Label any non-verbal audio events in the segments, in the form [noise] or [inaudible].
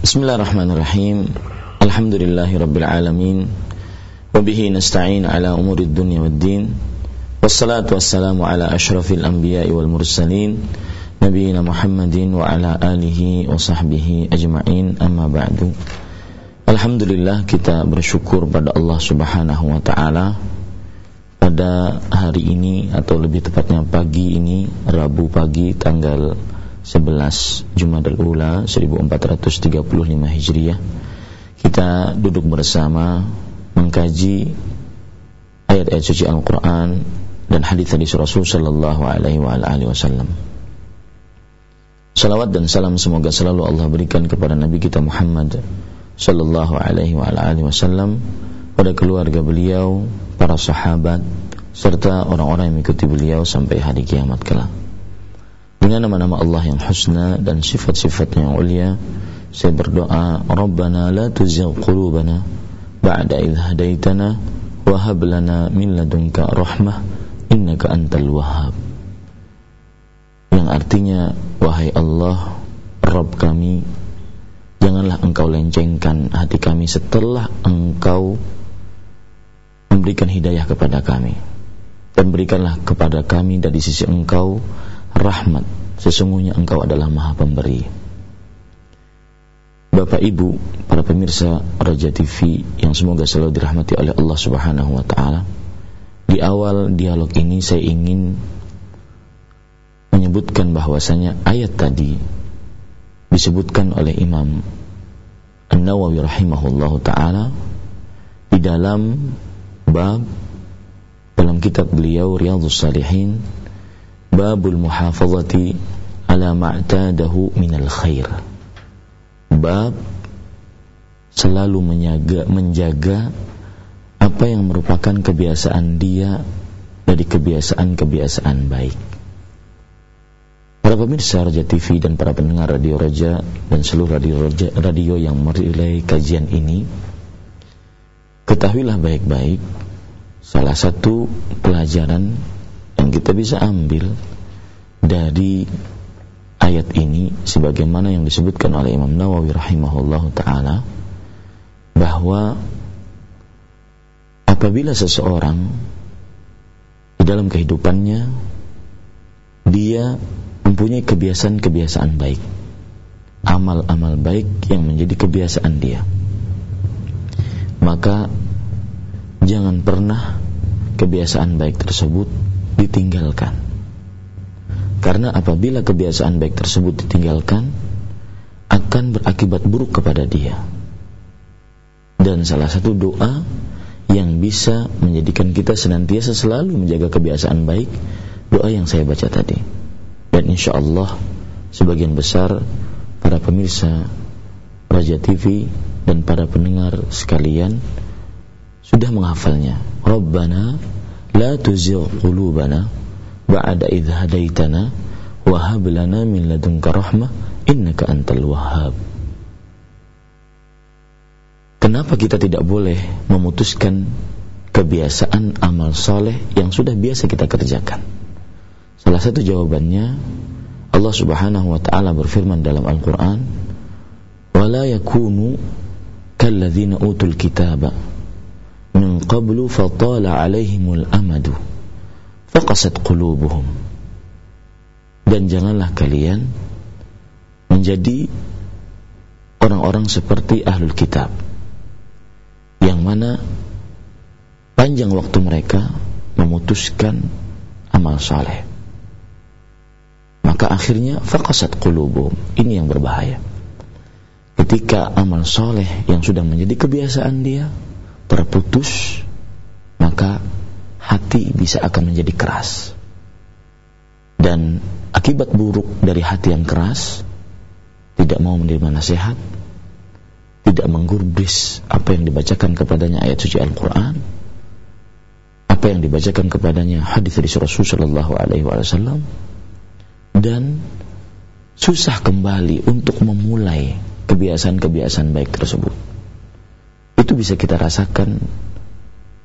Bismillahirrahmanirrahim. Alhamdulillahirabbil alamin. Wa bihi nasta'in ala umurid dunya waddin. Wassalatu wassalamu ala asyrafil anbiya'i wal mursalin nabiyina Muhammadin wa ala alihi wa sahbihi ajma'in amma ba'du. Alhamdulillah kita bersyukur pada Allah Subhanahu wa taala pada hari ini atau lebih tepatnya pagi ini Rabu pagi tanggal 11 Jumadil Ula 1435 Hijriah kita duduk bersama mengkaji ayat-ayat suci Al-Quran dan hadis-hadis Rasul Sallallahu Alaihi Wasallam. Salawat dan salam semoga selalu Allah berikan kepada Nabi kita Muhammad Sallallahu Alaihi Wasallam pada keluarga beliau, para sahabat, serta orang-orang yang mengikuti beliau sampai hari kiamat kelak. Dengan nama-nama Allah yang husna dan sifat-sifatnya yang mulia, saya berdoa, Rabbana la tuzigh qulubana ba'da idh hadaitana wa hab lana min ladunka rahmah innaka antal wahhab. Yang artinya, wahai Allah, Rabb kami, janganlah engkau lencengkan hati kami setelah engkau memberikan hidayah kepada kami dan berikanlah kepada kami dari sisi engkau rahmat. Sesungguhnya engkau adalah maha pemberi. Bapak Ibu para pemirsa Raja TV yang semoga selalu dirahmati oleh Allah Subhanahu wa taala. Di awal dialog ini saya ingin menyebutkan bahwasanya ayat tadi disebutkan oleh Imam An-Nawawi rahimahullahu taala di dalam bab dalam kitab beliau Riyadhus Salihin babul muhafazati ala ma'tadahu minal khair. Bab selalu menjaga, menjaga apa yang merupakan kebiasaan dia dari kebiasaan-kebiasaan baik. Para pemirsa Raja TV dan para pendengar Radio Raja dan seluruh radio, Raja, radio yang merilai kajian ini ketahuilah baik-baik salah satu pelajaran yang kita bisa ambil dari ayat ini sebagaimana yang disebutkan oleh Imam Nawawi rahimahullah taala bahwa apabila seseorang di dalam kehidupannya dia mempunyai kebiasaan-kebiasaan baik amal-amal baik yang menjadi kebiasaan dia maka jangan pernah kebiasaan baik tersebut ditinggalkan. Karena apabila kebiasaan baik tersebut ditinggalkan, akan berakibat buruk kepada dia. Dan salah satu doa yang bisa menjadikan kita senantiasa selalu menjaga kebiasaan baik, doa yang saya baca tadi. Dan insya Allah sebagian besar para pemirsa Raja TV dan para pendengar sekalian sudah menghafalnya. Rabbana la tuzigh qulubana ba'da idh hadaitana wa hab lana min ladunka rahmah innaka antal wahhab. Kenapa kita tidak boleh memutuskan kebiasaan amal soleh yang sudah biasa kita kerjakan? Salah satu jawabannya Allah Subhanahu wa taala berfirman dalam Al-Qur'an, "Wala yakunu kalladzina utul kitaba min qablu fatala alaihimul amadu faqasat qulubuhum dan janganlah kalian menjadi orang-orang seperti ahlul kitab yang mana panjang waktu mereka memutuskan amal saleh. Maka akhirnya faqasat qulubuhum. Ini yang berbahaya. Ketika amal soleh yang sudah menjadi kebiasaan dia terputus maka hati bisa akan menjadi keras. Dan akibat buruk dari hati yang keras tidak mau menerima nasihat tidak menggubris apa yang dibacakan kepadanya ayat suci Al-Quran apa yang dibacakan kepadanya hadis dari Rasul Shallallahu Alaihi Wasallam dan susah kembali untuk memulai kebiasaan-kebiasaan baik tersebut itu bisa kita rasakan.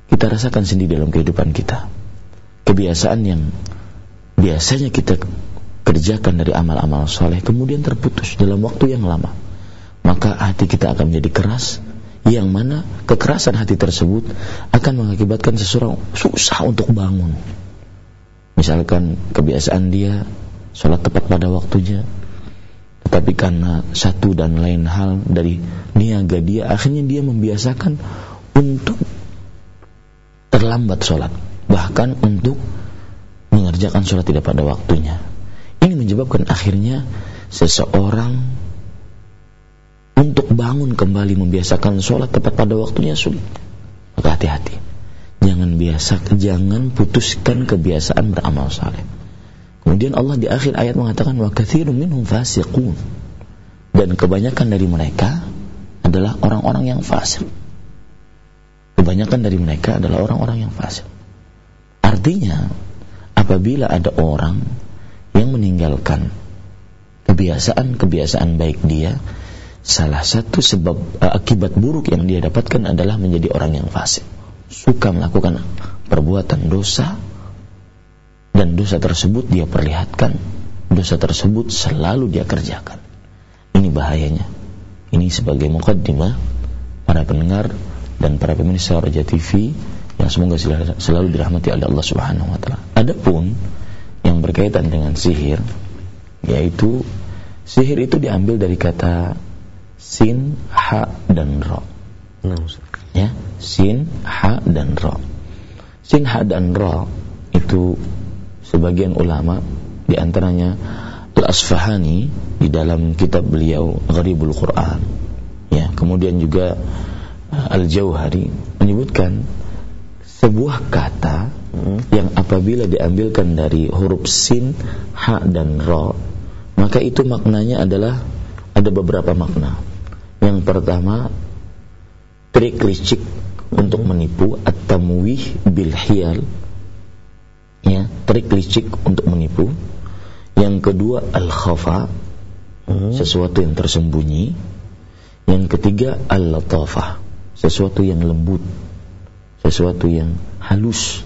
Kita rasakan sendiri dalam kehidupan kita. Kebiasaan yang biasanya kita kerjakan dari amal-amal soleh kemudian terputus dalam waktu yang lama. Maka hati kita akan menjadi keras yang mana kekerasan hati tersebut akan mengakibatkan seseorang susah untuk bangun. Misalkan kebiasaan dia sholat tepat pada waktunya, tetapi karena satu dan lain hal dari niaga dia, akhirnya dia membiasakan untuk terlambat sholat, bahkan untuk mengerjakan sholat tidak pada waktunya. Ini menyebabkan akhirnya seseorang untuk bangun kembali membiasakan sholat tepat pada waktunya sulit. Maka hati-hati. Jangan biasa, jangan putuskan kebiasaan beramal saleh. Kemudian Allah di akhir ayat mengatakan wa katsirun minhum fasiqun. Dan kebanyakan dari mereka adalah orang-orang yang fasik. Kebanyakan dari mereka adalah orang-orang yang fasik. Artinya, apabila ada orang yang meninggalkan kebiasaan-kebiasaan baik dia, salah satu sebab uh, akibat buruk yang dia dapatkan adalah menjadi orang yang fasik suka melakukan perbuatan dosa dan dosa tersebut dia perlihatkan dosa tersebut selalu dia kerjakan ini bahayanya ini sebagai mukaddimah para pendengar dan para pemirsa Raja TV yang semoga selalu dirahmati oleh Allah Subhanahu wa taala. Adapun yang berkaitan dengan sihir yaitu sihir itu diambil dari kata sin, ha dan ra. Nah, ya, sin, ha dan ra. Sin, ha dan ra itu sebagian ulama di antaranya Al-Asfahani di dalam kitab beliau Gharibul Quran. Ya, kemudian juga uh, Al-Jauhari menyebutkan sebuah kata hmm. yang apabila diambilkan dari huruf sin, ha dan ra, maka itu maknanya adalah ada beberapa makna. Yang pertama trik licik untuk menipu atau muwih bil hiyal. Ya, trik licik untuk menipu. Yang kedua al-khafa, hmm. sesuatu yang tersembunyi. Yang ketiga al-latafah, sesuatu yang lembut, sesuatu yang halus.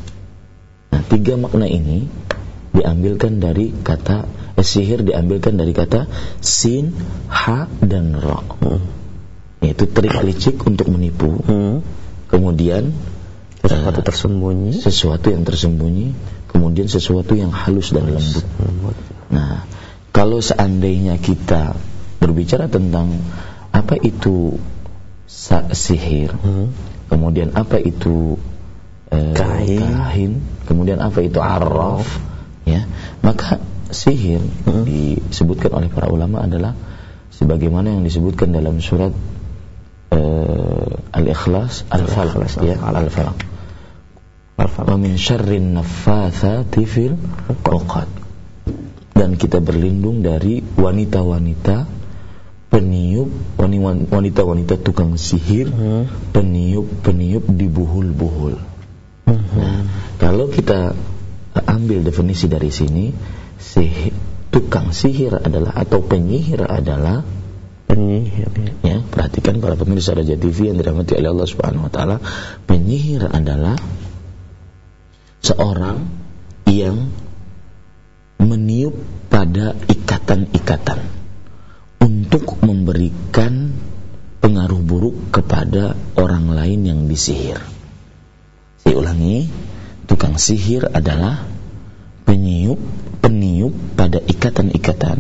Nah, tiga makna ini diambilkan dari kata eh, sihir diambilkan dari kata sin, ha dan ra. Hmm yaitu trik licik untuk menipu hmm. kemudian sesuatu uh, tersembunyi sesuatu yang tersembunyi kemudian sesuatu yang halus dan lembut nah kalau seandainya kita berbicara tentang apa itu sihir hmm. kemudian apa itu uh, kahin. kahin kemudian apa itu arraf ya maka sihir hmm. disebutkan oleh para ulama adalah sebagaimana yang disebutkan dalam surat uh, al-ikhlas al-falaq ya al-falaq wa min syarrin naffatsati fil uqad. Dan kita berlindung dari wanita-wanita peniup wanita-wanita tukang sihir hmm. peniup-peniup di buhul-buhul. Nah, kalau kita ambil definisi dari sini sihir, tukang sihir adalah atau penyihir adalah penyihir ya. Perhatikan para pemirsa Raja TV yang dirahmati oleh Allah Subhanahu wa taala penyihir adalah seorang yang meniup pada ikatan-ikatan untuk memberikan pengaruh buruk kepada orang lain yang disihir. Saya ulangi, tukang sihir adalah peniup peniup pada ikatan-ikatan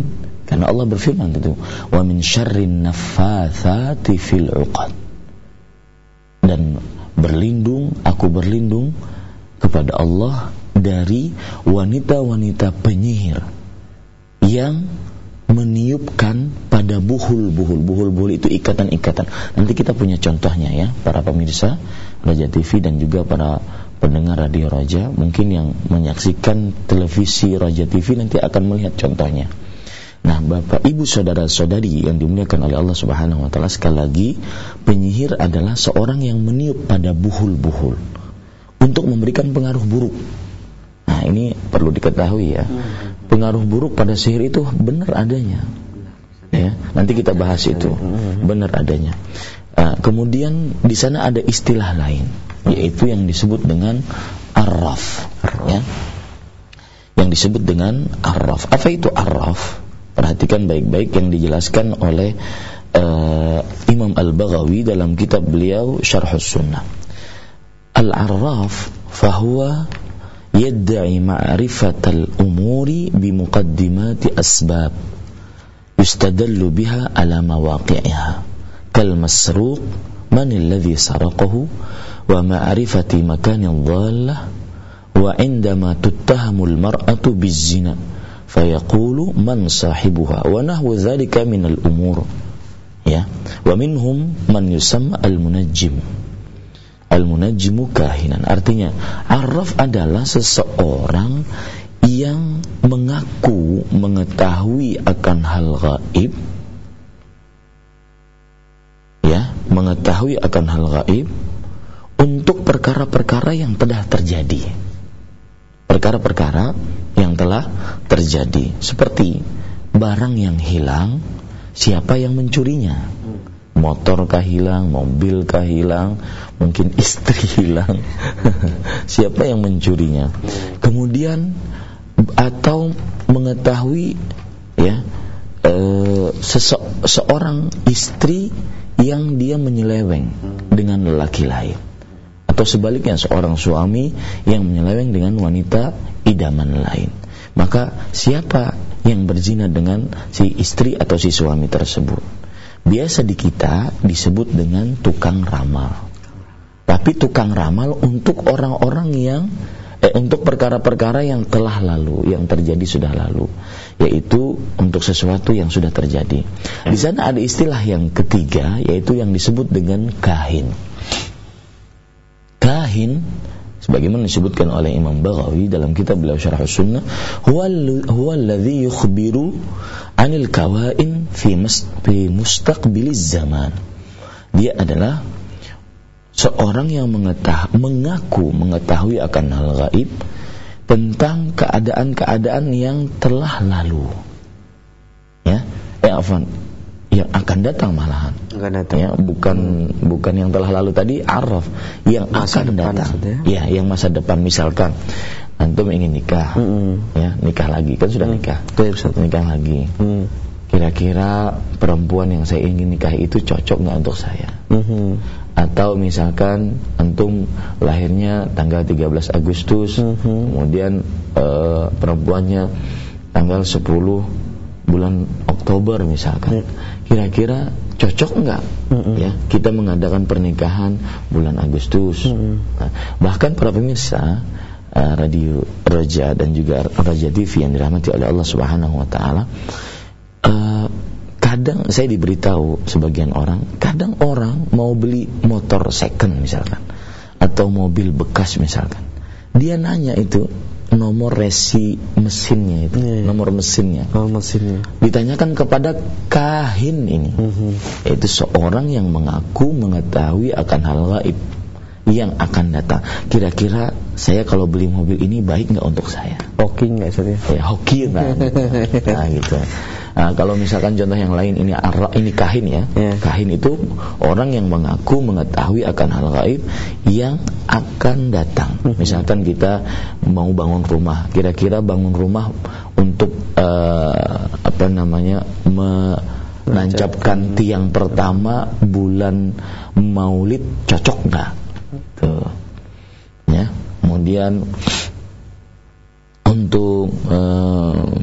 karena Allah berfirman itu, "Wa min syarrin naffatsati fil 'uqad." Dan berlindung, aku berlindung kepada Allah dari wanita-wanita penyihir yang meniupkan pada buhul-buhul. Buhul-buhul itu ikatan-ikatan. Nanti kita punya contohnya ya, para pemirsa Raja TV dan juga para pendengar radio Raja, mungkin yang menyaksikan televisi Raja TV nanti akan melihat contohnya. Nah, Bapak Ibu saudara-saudari yang dimuliakan oleh Allah Subhanahu wa taala sekali lagi, penyihir adalah seorang yang meniup pada buhul-buhul untuk memberikan pengaruh buruk. Nah, ini perlu diketahui ya. Pengaruh buruk pada sihir itu benar adanya. Ya, nanti kita bahas itu. Benar adanya. Uh, kemudian di sana ada istilah lain yaitu yang disebut dengan arraf ya. Yang disebut dengan arraf. Apa itu arraf? Perhatikan baik-baik yang dijelaskan oleh uh, Imam Al-Baghawi dalam kitab beliau Syarh Sunnah. العراف فهو يدعي معرفة الأمور بمقدمات أسباب يستدل بها على مواقعها كالمسروق من الذي سرقه ومعرفة مكان الضالة وعندما تتهم المرأة بالزنا فيقول من صاحبها ونحو ذلك من الأمور يا ومنهم من يسمى المنجم. Al-munajjimu kahinan. Artinya araf adalah seseorang yang mengaku mengetahui akan hal gaib ya mengetahui akan hal gaib untuk perkara-perkara yang telah terjadi. Perkara-perkara yang telah terjadi. Seperti barang yang hilang siapa yang mencurinya? Motor kah hilang, mobil kah hilang, mungkin istri [laughs] hilang. [laughs] Siapa yang mencurinya? Kemudian atau mengetahui ya e, sese seorang istri yang dia menyeleweng dengan lelaki lain atau sebaliknya seorang suami yang menyeleweng dengan wanita idaman lain maka siapa yang berzina dengan si istri atau si suami tersebut biasa di kita disebut dengan tukang ramal. Tapi tukang ramal untuk orang-orang yang eh, untuk perkara-perkara yang telah lalu, yang terjadi sudah lalu, yaitu untuk sesuatu yang sudah terjadi. Di sana ada istilah yang ketiga, yaitu yang disebut dengan kahin. Kahin sebagaimana disebutkan oleh Imam Baghawi dalam kitab beliau Syarah Sunnah huwa alladhi yukhbiru anil kawain fi, mus, fi mustaqbiliz zaman dia adalah seorang yang mengetah, mengaku mengetahui akan hal gaib tentang keadaan-keadaan yang telah lalu ya eh afan yang akan datang malahan. Akan datang. Ya, bukan bukan yang telah lalu tadi araf, yang masa akan depan, datang. Ya, yang masa depan misalkan antum ingin nikah. Mm -hmm. Ya, nikah lagi kan sudah mm. nikah. Betul, nikah lagi. Mm. Kira-kira perempuan yang saya ingin nikah itu cocok nggak untuk saya? Mm -hmm. Atau misalkan antum lahirnya tanggal 13 Agustus, mm -hmm. kemudian uh, perempuannya tanggal 10 bulan Oktober misalkan. Mm kira-kira cocok enggak mm -hmm. ya kita mengadakan pernikahan bulan Agustus mm -hmm. nah, bahkan para pemirsa uh, radio Raja dan juga Raja TV yang dirahmati oleh Allah Subhanahu wa taala uh, kadang saya diberitahu sebagian orang kadang orang mau beli motor second misalkan atau mobil bekas misalkan dia nanya itu nomor resi mesinnya itu, yeah, yeah. nomor mesinnya. Oh, mesinnya. Ditanyakan kepada kahin ini, mm -hmm. yaitu seorang yang mengaku mengetahui akan hal gaib yang akan datang. Kira-kira saya kalau beli mobil ini baik nggak untuk saya? Hoki nggak sih? Ya hoki [laughs] nah gitu. Nah, kalau misalkan contoh yang lain ini arla, ini kahin ya. Yeah. Kahin itu orang yang mengaku mengetahui akan hal gaib yang akan datang. Hmm. Misalkan kita mau bangun rumah, kira-kira bangun rumah untuk uh, apa namanya menancapkan tiang pertama bulan Maulid cocok nggak? Tuh. Ya. Kemudian untuk uh,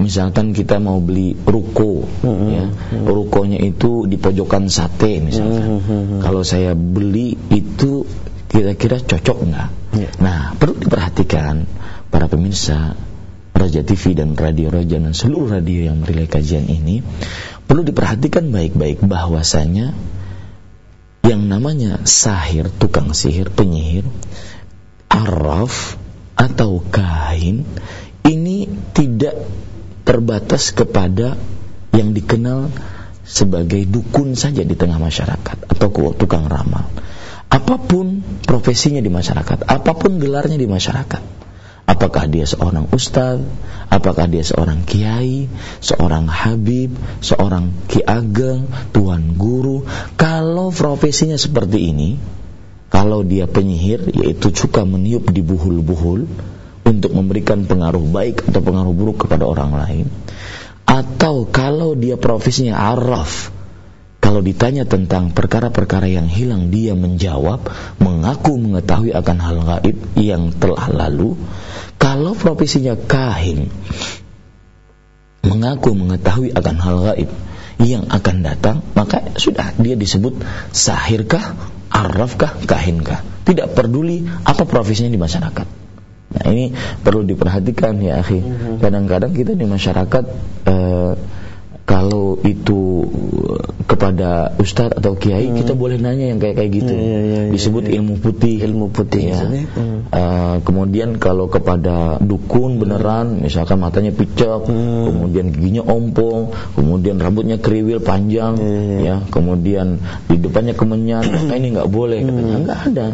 misalkan kita mau beli ruko mm-hmm. ya rukonya itu di pojokan sate misalkan mm-hmm. kalau saya beli itu kira-kira cocok nggak yeah. nah perlu diperhatikan para pemirsa Raja TV dan Radio Raja dan seluruh radio yang merilai kajian ini perlu diperhatikan baik-baik bahwasanya yang namanya sahir tukang sihir penyihir araf atau kain ini tidak terbatas kepada yang dikenal sebagai dukun saja di tengah masyarakat atau tukang ramal. Apa pun profesinya di masyarakat, apa pun gelarnya di masyarakat. Apakah dia seorang ustaz, apakah dia seorang kiai, seorang habib, seorang ki ageng, tuan guru, kalau profesinya seperti ini, kalau dia penyihir yaitu suka meniup di buhul-buhul, untuk memberikan pengaruh baik atau pengaruh buruk kepada orang lain. Atau kalau dia profesinya araf kalau ditanya tentang perkara-perkara yang hilang dia menjawab mengaku mengetahui akan hal gaib yang telah lalu. Kalau profesinya kahin mengaku mengetahui akan hal gaib yang akan datang maka sudah dia disebut sahirkah arrafkah kahinkah. Tidak peduli apa profesinya di masyarakat nah ini perlu diperhatikan ya akhi mhm. kadang-kadang kita di masyarakat eh, kalau itu kepada ustadz atau kiai hmm. kita boleh nanya yang kayak kayak gitu ya, ya, ya, disebut ya, ya. ilmu putih ilmu putih ya hmm. uh, kemudian kalau kepada dukun hmm. beneran misalkan matanya picok hmm. kemudian giginya ompong kemudian rambutnya kriwil panjang ya, ya. ya kemudian di depannya kemenyan maka [clears throat] ini nggak boleh katanya hmm. nggak ada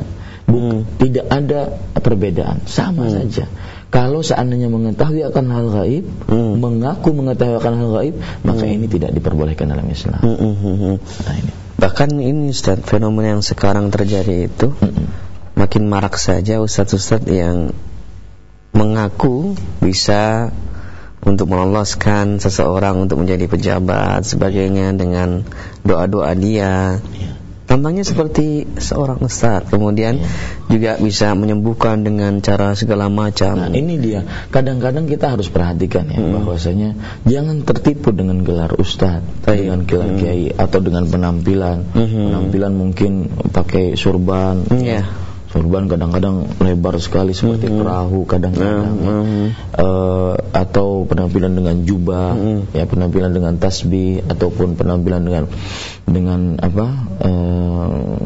Buk, hmm. tidak ada perbedaan sama hmm. saja kalau seandainya mengetahui akan hal gaib, hmm. mengaku mengetahui akan hal gaib, maka hmm. ini tidak diperbolehkan dalam Islam. Hmm. hmm, hmm, hmm. Nah, ini. Bahkan ini Ustaz, fenomena yang sekarang terjadi itu hmm. makin marak saja ustaz-ustaz yang mengaku bisa untuk meloloskan seseorang untuk menjadi pejabat sebagainya dengan doa-doa dia. Ya. Contohnya seperti seorang ustaz, kemudian ya. juga bisa menyembuhkan dengan cara segala macam. Nah, ini dia. Kadang-kadang kita harus perhatikan ya hmm. bahwasanya jangan tertipu dengan gelar ustaz, dengan gelar hmm. kiai atau dengan penampilan. Hmm. Penampilan mungkin pakai surban. Hmm. Ya Sorban kadang-kadang lebar sekali seperti mm -hmm. perahu kadang-kadang mm -hmm. uh, atau penampilan dengan jubah mm -hmm. ya penampilan dengan tasbih ataupun penampilan dengan dengan apa uh,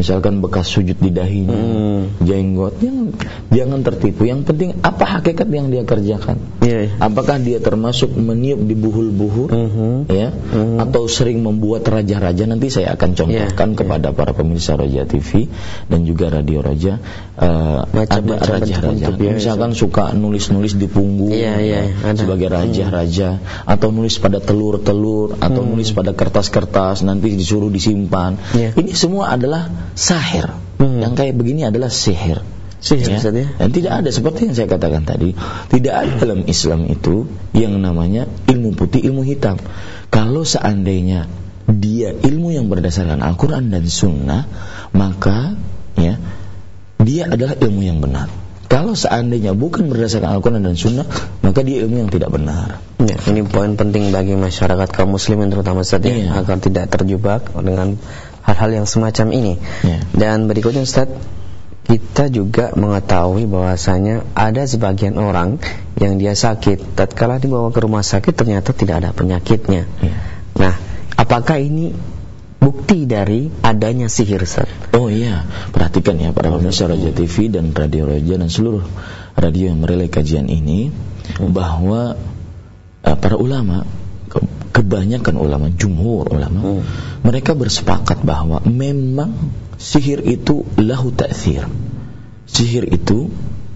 misalkan bekas sujud di dahinya, hmm. jenggotnya jangan tertipu. Yang penting apa hakikat yang dia kerjakan? Yeah. Iya. Apakah dia termasuk meniup di buhul-buhul, mm -hmm. ya, mm -hmm. atau sering membuat raja-raja? Nanti saya akan contohkan yeah. kepada yeah. para pemirsa Raja TV dan juga Radio Raja. Uh, ada raja-raja, misalkan suka nulis-nulis di punggung yeah, yeah, ya, sebagai raja-raja, hmm. atau nulis pada telur-telur, atau hmm. nulis pada kertas-kertas, nanti disuruh disimpan. Yeah. Ini semua adalah sahir. Hmm. Yang kayak begini adalah sihir. Sihir ya? ya? Dan tidak ada seperti yang saya katakan tadi, tidak ada dalam Islam itu yang namanya ilmu putih, ilmu hitam. Kalau seandainya dia ilmu yang berdasarkan Al-Qur'an dan Sunnah, maka ya dia adalah ilmu yang benar. Kalau seandainya bukan berdasarkan Al-Quran dan Sunnah, maka dia ilmu yang tidak benar. Ya, ini poin penting bagi masyarakat kaum muslimin terutama saat ini ya. agar tidak terjebak dengan hal-hal yang semacam ini. Yeah. Dan berikutnya Ustaz, kita juga mengetahui bahwasanya ada sebagian orang yang dia sakit, tatkala dibawa ke rumah sakit ternyata tidak ada penyakitnya. Yeah. Nah, apakah ini bukti dari adanya sihir Ustaz? Oh iya, perhatikan ya para pemirsa Raja TV dan Radio Raja dan seluruh radio yang merelai kajian ini hmm. bahwa uh, para ulama kebanyakan ulama, jumhur ulama, hmm. mereka bersepakat bahwa memang sihir itu lahu ta'thir. Sihir itu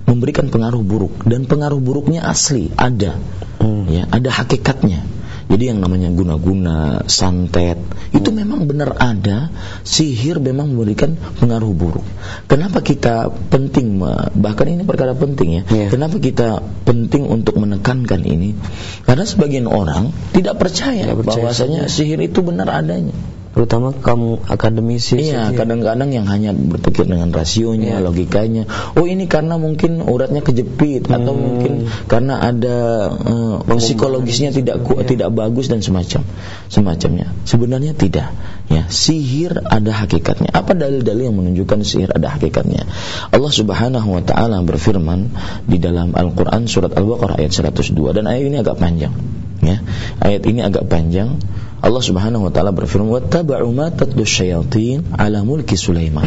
memberikan pengaruh buruk dan pengaruh buruknya asli, ada. Hmm. Ya, ada hakikatnya. Jadi yang namanya guna-guna, santet, itu hmm. memang benar ada. Sihir memang memberikan pengaruh buruk. Kenapa kita penting, bahkan ini perkara penting ya. Yeah. Kenapa kita penting untuk menekankan ini? Karena sebagian orang tidak percaya, tidak percaya bahwasanya sihir itu benar adanya terutama kamu akademisi iya kadang-kadang yang hanya berpikir dengan rasionya yeah. logikanya. Oh ini karena mungkin uratnya kejepit hmm. atau mungkin karena ada uh, psikologisnya tidak ku, yeah. tidak bagus dan semacam semacamnya. Sebenarnya tidak ya. Sihir ada hakikatnya. Apa dalil-dalil yang menunjukkan sihir ada hakikatnya? Allah Subhanahu wa taala berfirman di dalam Al-Qur'an surat Al-Baqarah ayat 102 dan ayat ini agak panjang ya. Ayat ini agak panjang Allah Subhanahu wa taala berfirman wattaba'u ma tatlu syayatin ala mulki Sulaiman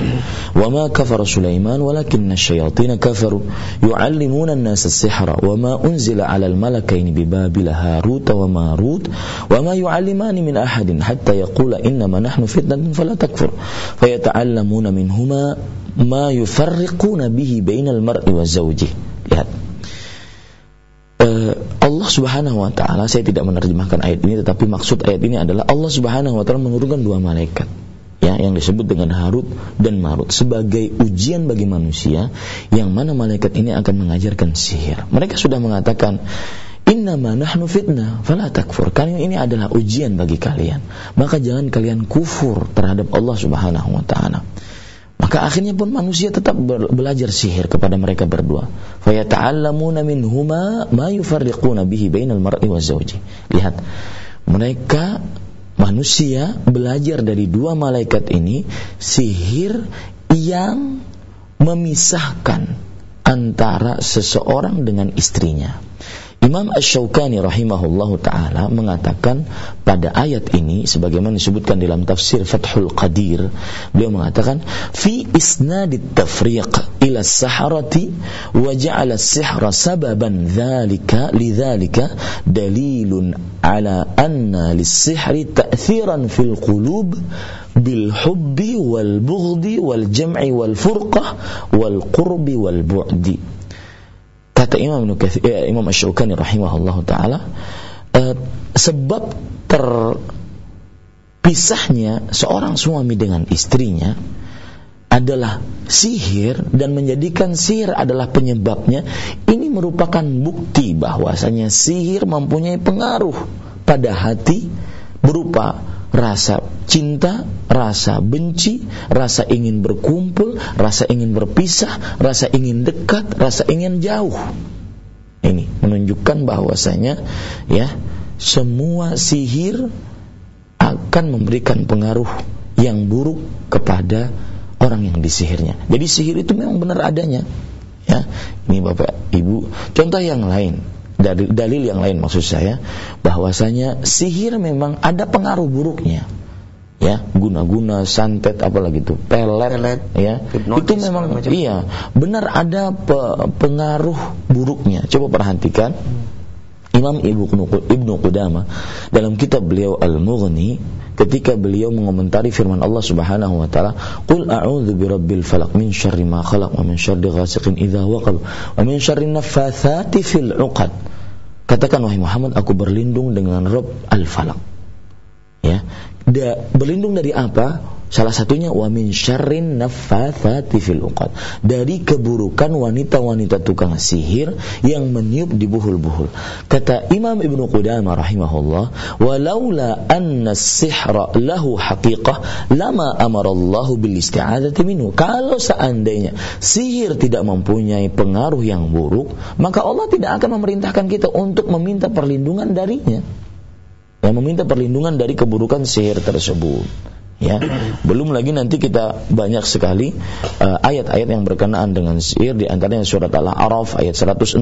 wa ma kafara Sulaiman walakinna syayatin kafaru yu'allimuna an-nasa as-sihra wa ma unzila 'ala al-malakaini bi Babil Harut wa Marut wa ma yu'allimani min ahadin hatta yaqula innama nahnu fitnatun fala takfur fayata'allamuna minhuma ma yufarriquna bihi bainal mar'i wa zawjihi lihat uh, Allah Subhanahu wa taala saya tidak menerjemahkan ayat ini tetapi maksud ayat ini adalah Allah Subhanahu wa taala menurunkan dua malaikat ya yang disebut dengan Harut dan Marut sebagai ujian bagi manusia yang mana malaikat ini akan mengajarkan sihir. Mereka sudah mengatakan Innama nahnu fitnah fala takfur. Kalian ini adalah ujian bagi kalian. Maka jangan kalian kufur terhadap Allah Subhanahu wa taala. Maka akhirnya pun manusia tetap belajar sihir kepada mereka berdua. Fayata'allamuna minhuma ma yufarriquna bihi bainal mar'i wa zawji. Lihat, mereka manusia belajar dari dua malaikat ini sihir yang memisahkan antara seseorang dengan istrinya. Imam Ash-Shawqani rahimahullahu taala mengatakan pada ayat ini sebagaimana disebutkan dalam tafsir Fathul Qadir beliau mengatakan fi isnadit tafriq ila saharati wa ja'ala sihra sababan dzalika lidzalika dalilun ala anna lis-sihri ta'thiran fil qulub bil hubbi wal bughdi wal jam'i wal furqah wal qurbi wal bu'di Kata Imam Nukathir, eh, Imam rahimahullah taala, eh, sebab terpisahnya seorang suami dengan istrinya adalah sihir dan menjadikan sihir adalah penyebabnya ini merupakan bukti bahwasanya sihir mempunyai pengaruh pada hati berupa rasa cinta, rasa benci, rasa ingin berkumpul, rasa ingin berpisah, rasa ingin dekat, rasa ingin jauh. Ini menunjukkan bahwasanya ya semua sihir akan memberikan pengaruh yang buruk kepada orang yang disihirnya. Jadi sihir itu memang benar adanya. Ya, ini Bapak Ibu. Contoh yang lain, dalil, dalil yang lain maksud saya bahwasanya sihir memang ada pengaruh buruknya. Ya guna-guna santet apalagi itu pelet, pelet ya. itu memang iya benar ada pe pengaruh buruknya. Coba perhatikan Imam Ibnu Qudamah dalam kitab beliau Al-Mughni ketika beliau mengomentari firman Allah Subhanahu wa taala qul a'udzu birabbil falaq min syarri ma khalaq wa min syarri ghasiqin idza waqab wa min syarri naffatsati fil 'uqad. Katakan wahai Muhammad aku berlindung dengan Rabb al-falaq. Ya. Da, berlindung dari apa? Salah satunya wa min syarrin naffatsati fil uqad. Dari keburukan wanita-wanita tukang sihir yang meniup di buhul-buhul. Kata Imam Ibnu Qudamah rahimahullah, "Walaula anna sihra lahu haqiqah lama amara Allah bil isti'adzati minhu." Kalau seandainya sihir tidak mempunyai pengaruh yang buruk, maka Allah tidak akan memerintahkan kita untuk meminta perlindungan darinya yang meminta perlindungan dari keburukan sihir tersebut ya. Belum lagi nanti kita banyak sekali uh, ayat-ayat uh, yang berkenaan dengan sihir di antaranya surat Al-A'raf ayat 116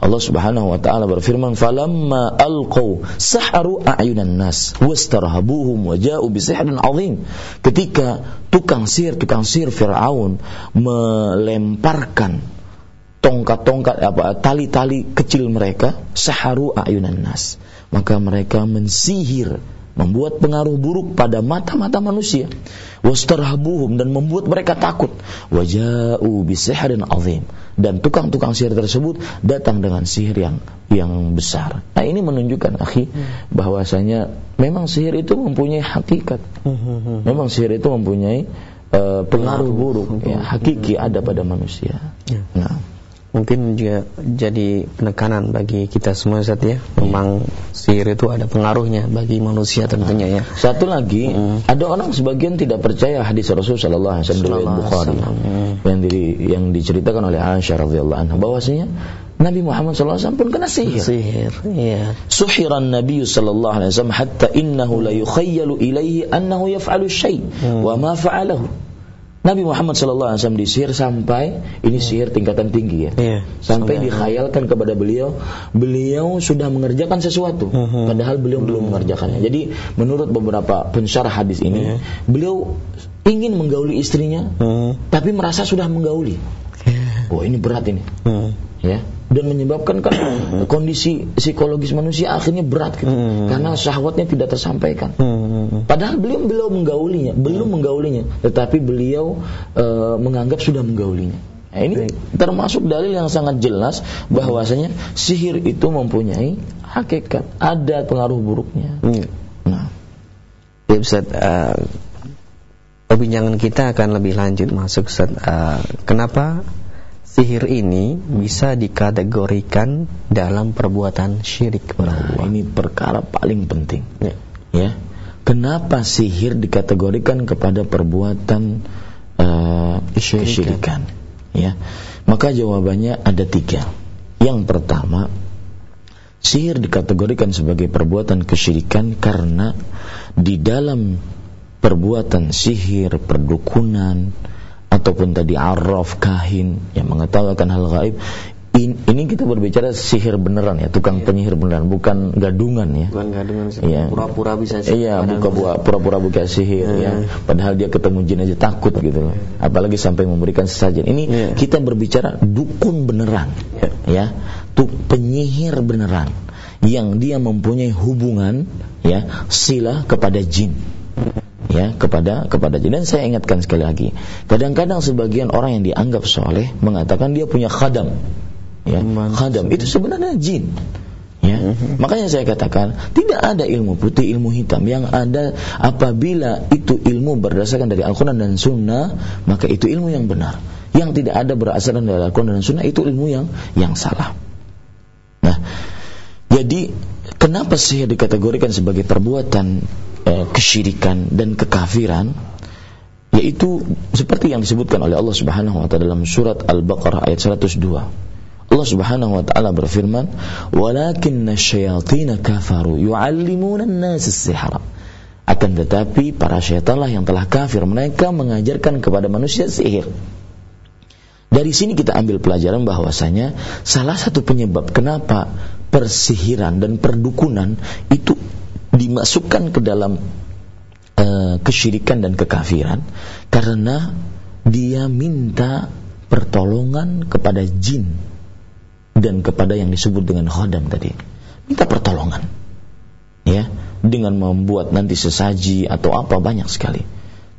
Allah Subhanahu wa taala berfirman falamma alqau saharu a'yunan nas wastarhabuhum wa ja'u bisihrin azim. Ketika tukang sihir tukang sihir Firaun melemparkan tongkat-tongkat apa tali-tali kecil mereka saharu a'yunan nas. Maka mereka mensihir membuat pengaruh buruk pada mata-mata manusia. Wastarhabuhum dan membuat mereka takut. Waja'u bisihrin azim. Dan tukang-tukang sihir tersebut datang dengan sihir yang yang besar. Nah ini menunjukkan akhi hmm. bahwasanya memang sihir itu mempunyai hakikat. Hmm, hmm, memang sihir itu mempunyai uh, pengaruh buruk. Ya hakiki ada pada manusia. Ya. nah mungkin juga jadi penekanan bagi kita semua saat ya memang sihir itu ada pengaruhnya bagi manusia tentunya ya satu lagi hmm. ada orang sebagian tidak percaya hadis Rasul Shallallahu Alaihi Wasallam Bukhari hmm. yang di, yang diceritakan oleh Aisyah radhiyallahu anha bahwasanya Nabi Muhammad SAW pun kena sihir. Sihir, iya. Suhiran Nabi Sallallahu Alaihi Wasallam hatta innahu la yukhayyalu ilaihi annahu yaf'alu syai' hmm. wa ma fa'alahu. Nabi Muhammad SAW disihir sampai ini sihir tingkatan tinggi ya, yeah. sampai Sampai dikhayalkan kepada beliau, beliau sudah mengerjakan sesuatu, uh -huh. padahal beliau uh -huh. belum mengerjakannya. Jadi menurut beberapa pensyarah hadis ini, yeah. beliau ingin menggauli istrinya, uh -huh. tapi merasa sudah menggauli. Yeah. Oh ini berat ini, ya dan menyebabkan kan [coughs] kondisi psikologis manusia akhirnya berat gitu hmm. karena syahwatnya tidak tersampaikan. Hmm. Padahal beliau belum menggaulinya, belum hmm. menggaulinya, tetapi beliau uh, menganggap sudah menggaulinya. Nah, ini termasuk dalil yang sangat jelas bahwasanya sihir itu mempunyai hakikat, ada pengaruh buruknya. Hmm. Nah, ya Ustaz, uh, perbincangan kita akan lebih lanjut masuk Ustaz. Uh, kenapa sihir ini bisa dikategorikan dalam perbuatan syirik nah, ini perkara paling penting. Ya. ya. Kenapa sihir dikategorikan kepada perbuatan uh, kesyirikan? Ya. Maka jawabannya ada tiga. Yang pertama sihir dikategorikan sebagai perbuatan kesyirikan karena di dalam perbuatan sihir perdukunan ataupun tadi arraf kahin yang mengetahui akan hal gaib in, ini kita berbicara sihir beneran ya, tukang yeah. penyihir beneran, bukan gadungan ya. Bukan gadungan sih. Yeah. Pura-pura bisa sihir. Iya, buka buah pura-pura buka sihir yeah. ya. Padahal dia ketemu jin aja takut gitu loh. Yeah. Apalagi sampai memberikan sesajen. Ini yeah. kita berbicara dukun beneran. Yeah. Ya. Tuh penyihir beneran yang dia mempunyai hubungan ya sila kepada jin ya kepada kepada jin. Dan saya ingatkan sekali lagi kadang-kadang sebagian orang yang dianggap soleh mengatakan dia punya khadam ya khadam. itu sebenarnya jin ya. Mhm. makanya saya katakan tidak ada ilmu putih ilmu hitam. Yang ada apabila itu ilmu berdasarkan dari Al-Quran dan Sunnah maka itu ilmu yang benar. Yang tidak ada berdasarkan dari Al-Quran dan Sunnah itu ilmu yang yang salah. Nah jadi kenapa sih dikategorikan sebagai perbuatan kesyirikan dan kekafiran yaitu seperti yang disebutkan oleh Allah Subhanahu wa taala dalam surat Al-Baqarah ayat 102 Allah Subhanahu wa taala berfirman, "Walakinna syayatin kafaru yu'allimuna an-nas as-sihra." Akan tetapi para syaitanlah yang telah kafir, mereka mengajarkan kepada manusia sihir. Dari sini kita ambil pelajaran bahwasanya salah satu penyebab kenapa persihiran dan perdukunan itu dimasukkan ke dalam uh, kesyirikan dan kekafiran karena dia minta pertolongan kepada jin dan kepada yang disebut dengan khodam tadi. Minta pertolongan ya dengan membuat nanti sesaji atau apa banyak sekali.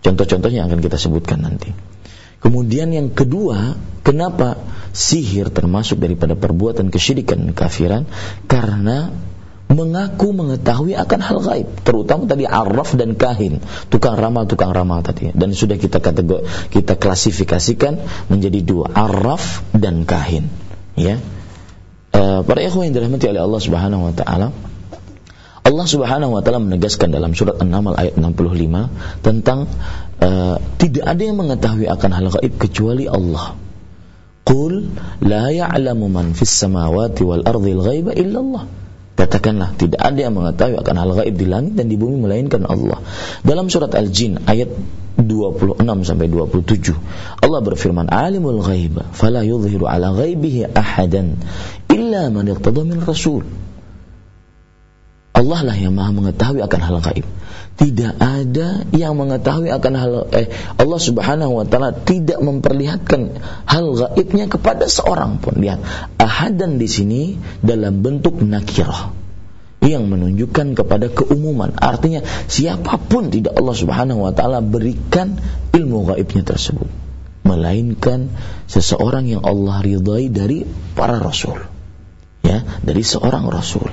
Contoh-contohnya akan kita sebutkan nanti. Kemudian yang kedua kenapa sihir termasuk daripada perbuatan kesyirikan kafiran karena mengaku mengetahui akan hal gaib terutama tadi araf dan kahin tukang ramal tukang ramal tadi dan sudah kita kategori kita klasifikasikan menjadi dua araf dan kahin ya uh, para ikhwan yang dirahmati oleh Allah Subhanahu wa taala Allah Subhanahu wa taala menegaskan dalam surat An-Naml ayat 65 tentang uh, tidak ada yang mengetahui akan hal gaib kecuali Allah. Qul la ya'lamu man fis samawati wal ardi al-ghaiba illa Allah. Katakanlah tidak ada yang mengetahui akan hal gaib di langit dan di bumi melainkan Allah. Dalam surat Al-Jin ayat 26 sampai 27 Allah berfirman alimul ghaiba fala yudhiru ala ghaibihi ahadan illa man irtada min rasul Allah lah yang maha mengetahui akan hal gaib. Tidak ada yang mengetahui akan hal eh Allah Subhanahu wa taala tidak memperlihatkan hal gaibnya kepada seorang pun. Lihat ahadan di sini dalam bentuk nakirah yang menunjukkan kepada keumuman. Artinya siapa pun tidak Allah Subhanahu wa taala berikan ilmu gaibnya tersebut melainkan seseorang yang Allah ridai dari para rasul. Ya dari seorang rasul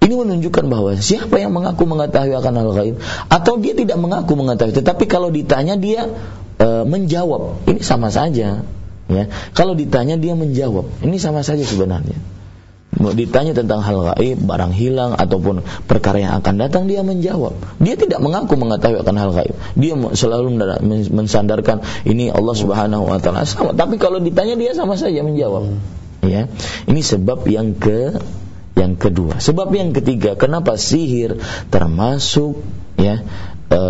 ini menunjukkan bahwa siapa yang mengaku mengetahui akan hal gaib atau dia tidak mengaku mengetahui tetapi kalau ditanya dia e, menjawab ini sama saja ya kalau ditanya dia menjawab ini sama saja sebenarnya mau ditanya tentang hal gaib, barang hilang ataupun perkara yang akan datang dia menjawab. Dia tidak mengaku mengetahui akan hal gaib. Dia selalu mensandarkan ini Allah Subhanahu wa taala. Tapi kalau ditanya dia sama saja menjawab. Ya. Ini sebab yang ke yang kedua. Sebab yang ketiga, kenapa sihir termasuk ya e,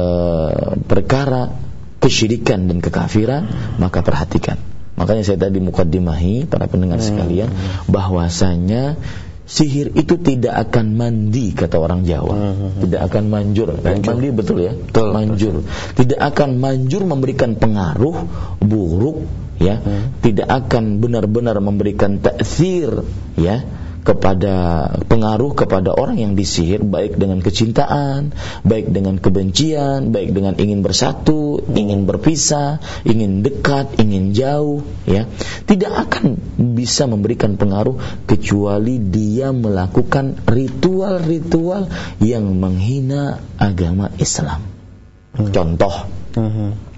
perkara kesyirikan dan kekafiran? Maka perhatikan Makanya saya tadi mukaddimahi para pendengar hmm. sekalian bahwasanya sihir itu tidak akan mandi kata orang Jawa. Hmm. hmm, hmm. Tidak akan manjur. manjur. Mandi betul ya? Betul. Manjur. Tidak akan manjur memberikan pengaruh buruk ya. Hmm. Tidak akan benar-benar memberikan taksir ya kepada pengaruh kepada orang yang disihir baik dengan kecintaan, baik dengan kebencian, baik dengan ingin bersatu, ingin berpisah, ingin dekat, ingin jauh, ya. Tidak akan bisa memberikan pengaruh kecuali dia melakukan ritual-ritual yang menghina agama Islam. Hmm. Contoh, hmm.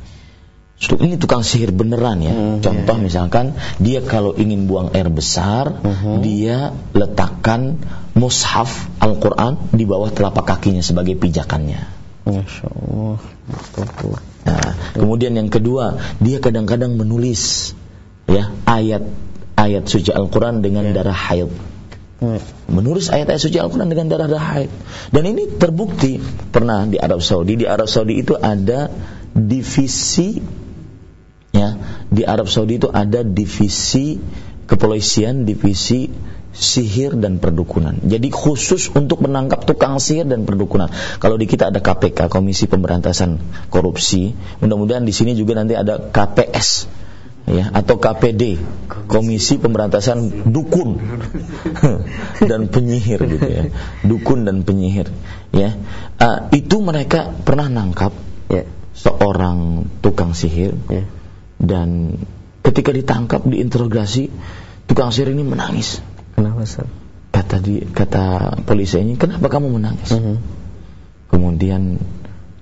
Ini tukang sihir beneran ya. Hmm, Contoh ya. misalkan dia kalau ingin buang air besar, hmm. dia letakkan mushaf Al-Qur'an di bawah telapak kakinya sebagai pijakannya. Masya Allah. Nah, kemudian yang kedua, dia kadang-kadang menulis ya ayat ayat suci Al-Qur'an dengan ya. darah haid. Hmm. Menulis ayat-ayat suci Al-Quran dengan darah-darah haid. Dan ini terbukti pernah di Arab Saudi. Di Arab Saudi itu ada divisi ya di Arab Saudi itu ada divisi kepolisian, divisi sihir dan perdukunan. Jadi khusus untuk menangkap tukang sihir dan perdukunan. Kalau di kita ada KPK, Komisi Pemberantasan Korupsi. Mudah-mudahan di sini juga nanti ada KPS ya atau KPD, Komisi Pemberantasan Dukun [laughs] dan Penyihir gitu ya. Dukun dan penyihir ya. Uh, itu mereka pernah nangkap ya. seorang tukang sihir ya dan ketika ditangkap diinterogasi tukang sihir ini menangis kenapa Sir? kata di kata polisi ini kenapa kamu menangis mm-hmm. -huh. kemudian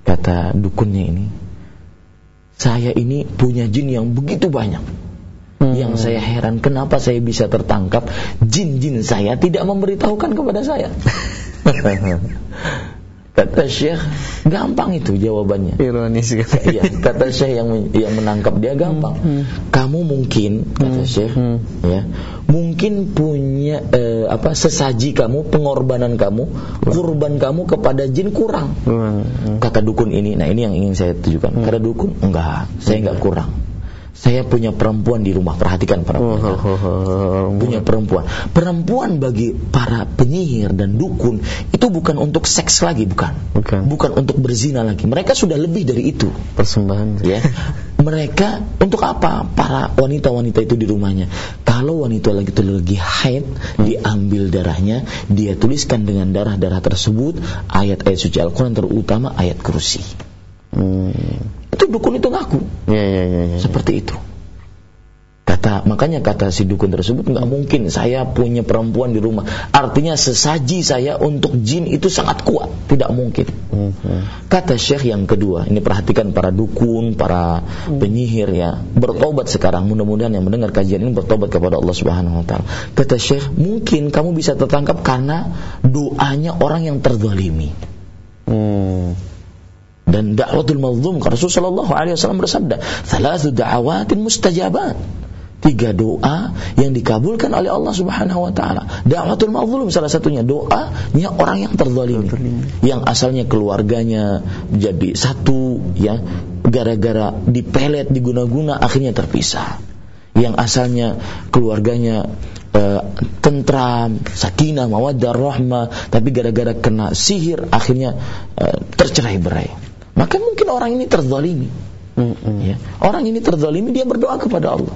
kata dukunnya ini saya ini punya jin yang begitu banyak Hmm. Yang saya heran kenapa saya bisa tertangkap Jin-jin saya tidak memberitahukan kepada saya [laughs] Kata Syekh, gampang itu jawabannya. Ironis [laughs] kan. Iya, kata Syekh yang yang menangkap dia gampang. Hmm, hmm. Kamu mungkin kata hmm, Syekh, hmm. ya, mungkin punya eh, apa sesaji kamu, pengorbanan kamu, kurban kamu kepada jin kurang. Hmm. Hmm. Kata dukun ini, nah ini yang ingin saya tujukan. Hmm. Kata dukun, enggak, saya enggak kurang saya punya perempuan di rumah perhatikan para oh, oh, oh, oh, punya perempuan. Perempuan bagi para penyihir dan dukun itu bukan untuk seks lagi bukan. Bukan, bukan untuk berzina lagi. Mereka sudah lebih dari itu. Persembahan. Ya. Mereka untuk apa para wanita-wanita itu di rumahnya? Kalau wanita lagi itu lagi haid hmm. diambil darahnya dia tuliskan dengan darah-darah tersebut ayat-ayat suci Al-Quran terutama ayat kursi. Hmm itu dukun itu ngaku. Ya, ya, ya, ya. Seperti itu. Kata makanya kata si dukun tersebut nggak mungkin saya punya perempuan di rumah. Artinya sesaji saya untuk jin itu sangat kuat, tidak mungkin. Mhm. Kata Syekh yang kedua, ini perhatikan para dukun, para mhm. penyihir ya, bertobat sekarang. Mudah-mudahan yang mendengar kajian ini bertobat kepada Allah Subhanahu wa taala. Kata Syekh, mungkin kamu bisa tertangkap karena doanya orang yang terzalimi. Hmm dan dakwatul mazlum Rasulullah sallallahu alaihi wasallam bersabda thalathu da'awatin mustajabat. Tiga doa yang dikabulkan oleh Allah Subhanahu wa taala. Da'watul mazlum salah satunya. Doanya orang yang terzalimi, yang asalnya keluarganya jadi satu ya. Gara-gara dipelet diguna-guna akhirnya terpisah. Yang asalnya keluarganya uh, tentram, sakinah, mawaddah, rahmah, tapi gara-gara kena sihir akhirnya uh, tercerai-berai maka mungkin orang ini terzalimi. Mm -hmm. ya. Orang ini terzalimi dia berdoa kepada Allah.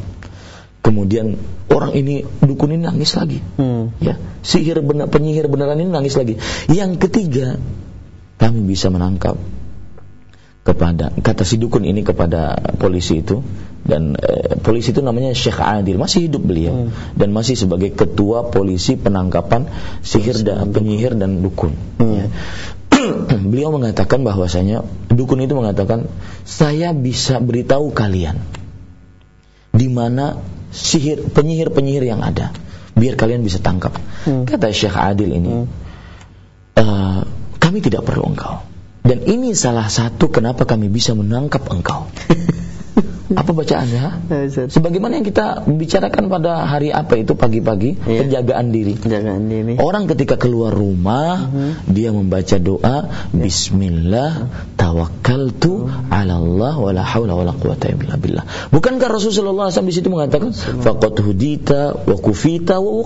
Kemudian orang ini dukun ini nangis lagi. Mm. Ya, sihir benar penyihir beneran ini nangis lagi. Yang ketiga, kami bisa menangkap kepada kata si dukun ini kepada polisi itu dan eh, polisi itu namanya Syekh Adil masih hidup beliau hmm. dan masih sebagai ketua polisi penangkapan sihir dan penyihir dan dukun hmm. ya. [clears throat] beliau mengatakan bahwasanya dukun itu mengatakan saya bisa beritahu kalian di mana sihir penyihir-penyihir yang ada biar kalian bisa tangkap. Hmm. Kata Syekh Adil ini, hmm. uh, kami tidak perlu engkau. Dan ini salah satu kenapa kami bisa menangkap engkau. [laughs] [laughs] apa bacaannya? Sebagaimana yang kita bicarakan pada hari apa itu pagi-pagi yeah. penjagaan diri. Penjagaan diri. Orang ketika keluar rumah uh-huh. dia membaca doa yeah. Bismillah tawakkaltu uh-huh. ala Allah wala haula wala quwata illa billah. Bukankah Rasulullah SAW di situ mengatakan faqad hudita wa kufita wa.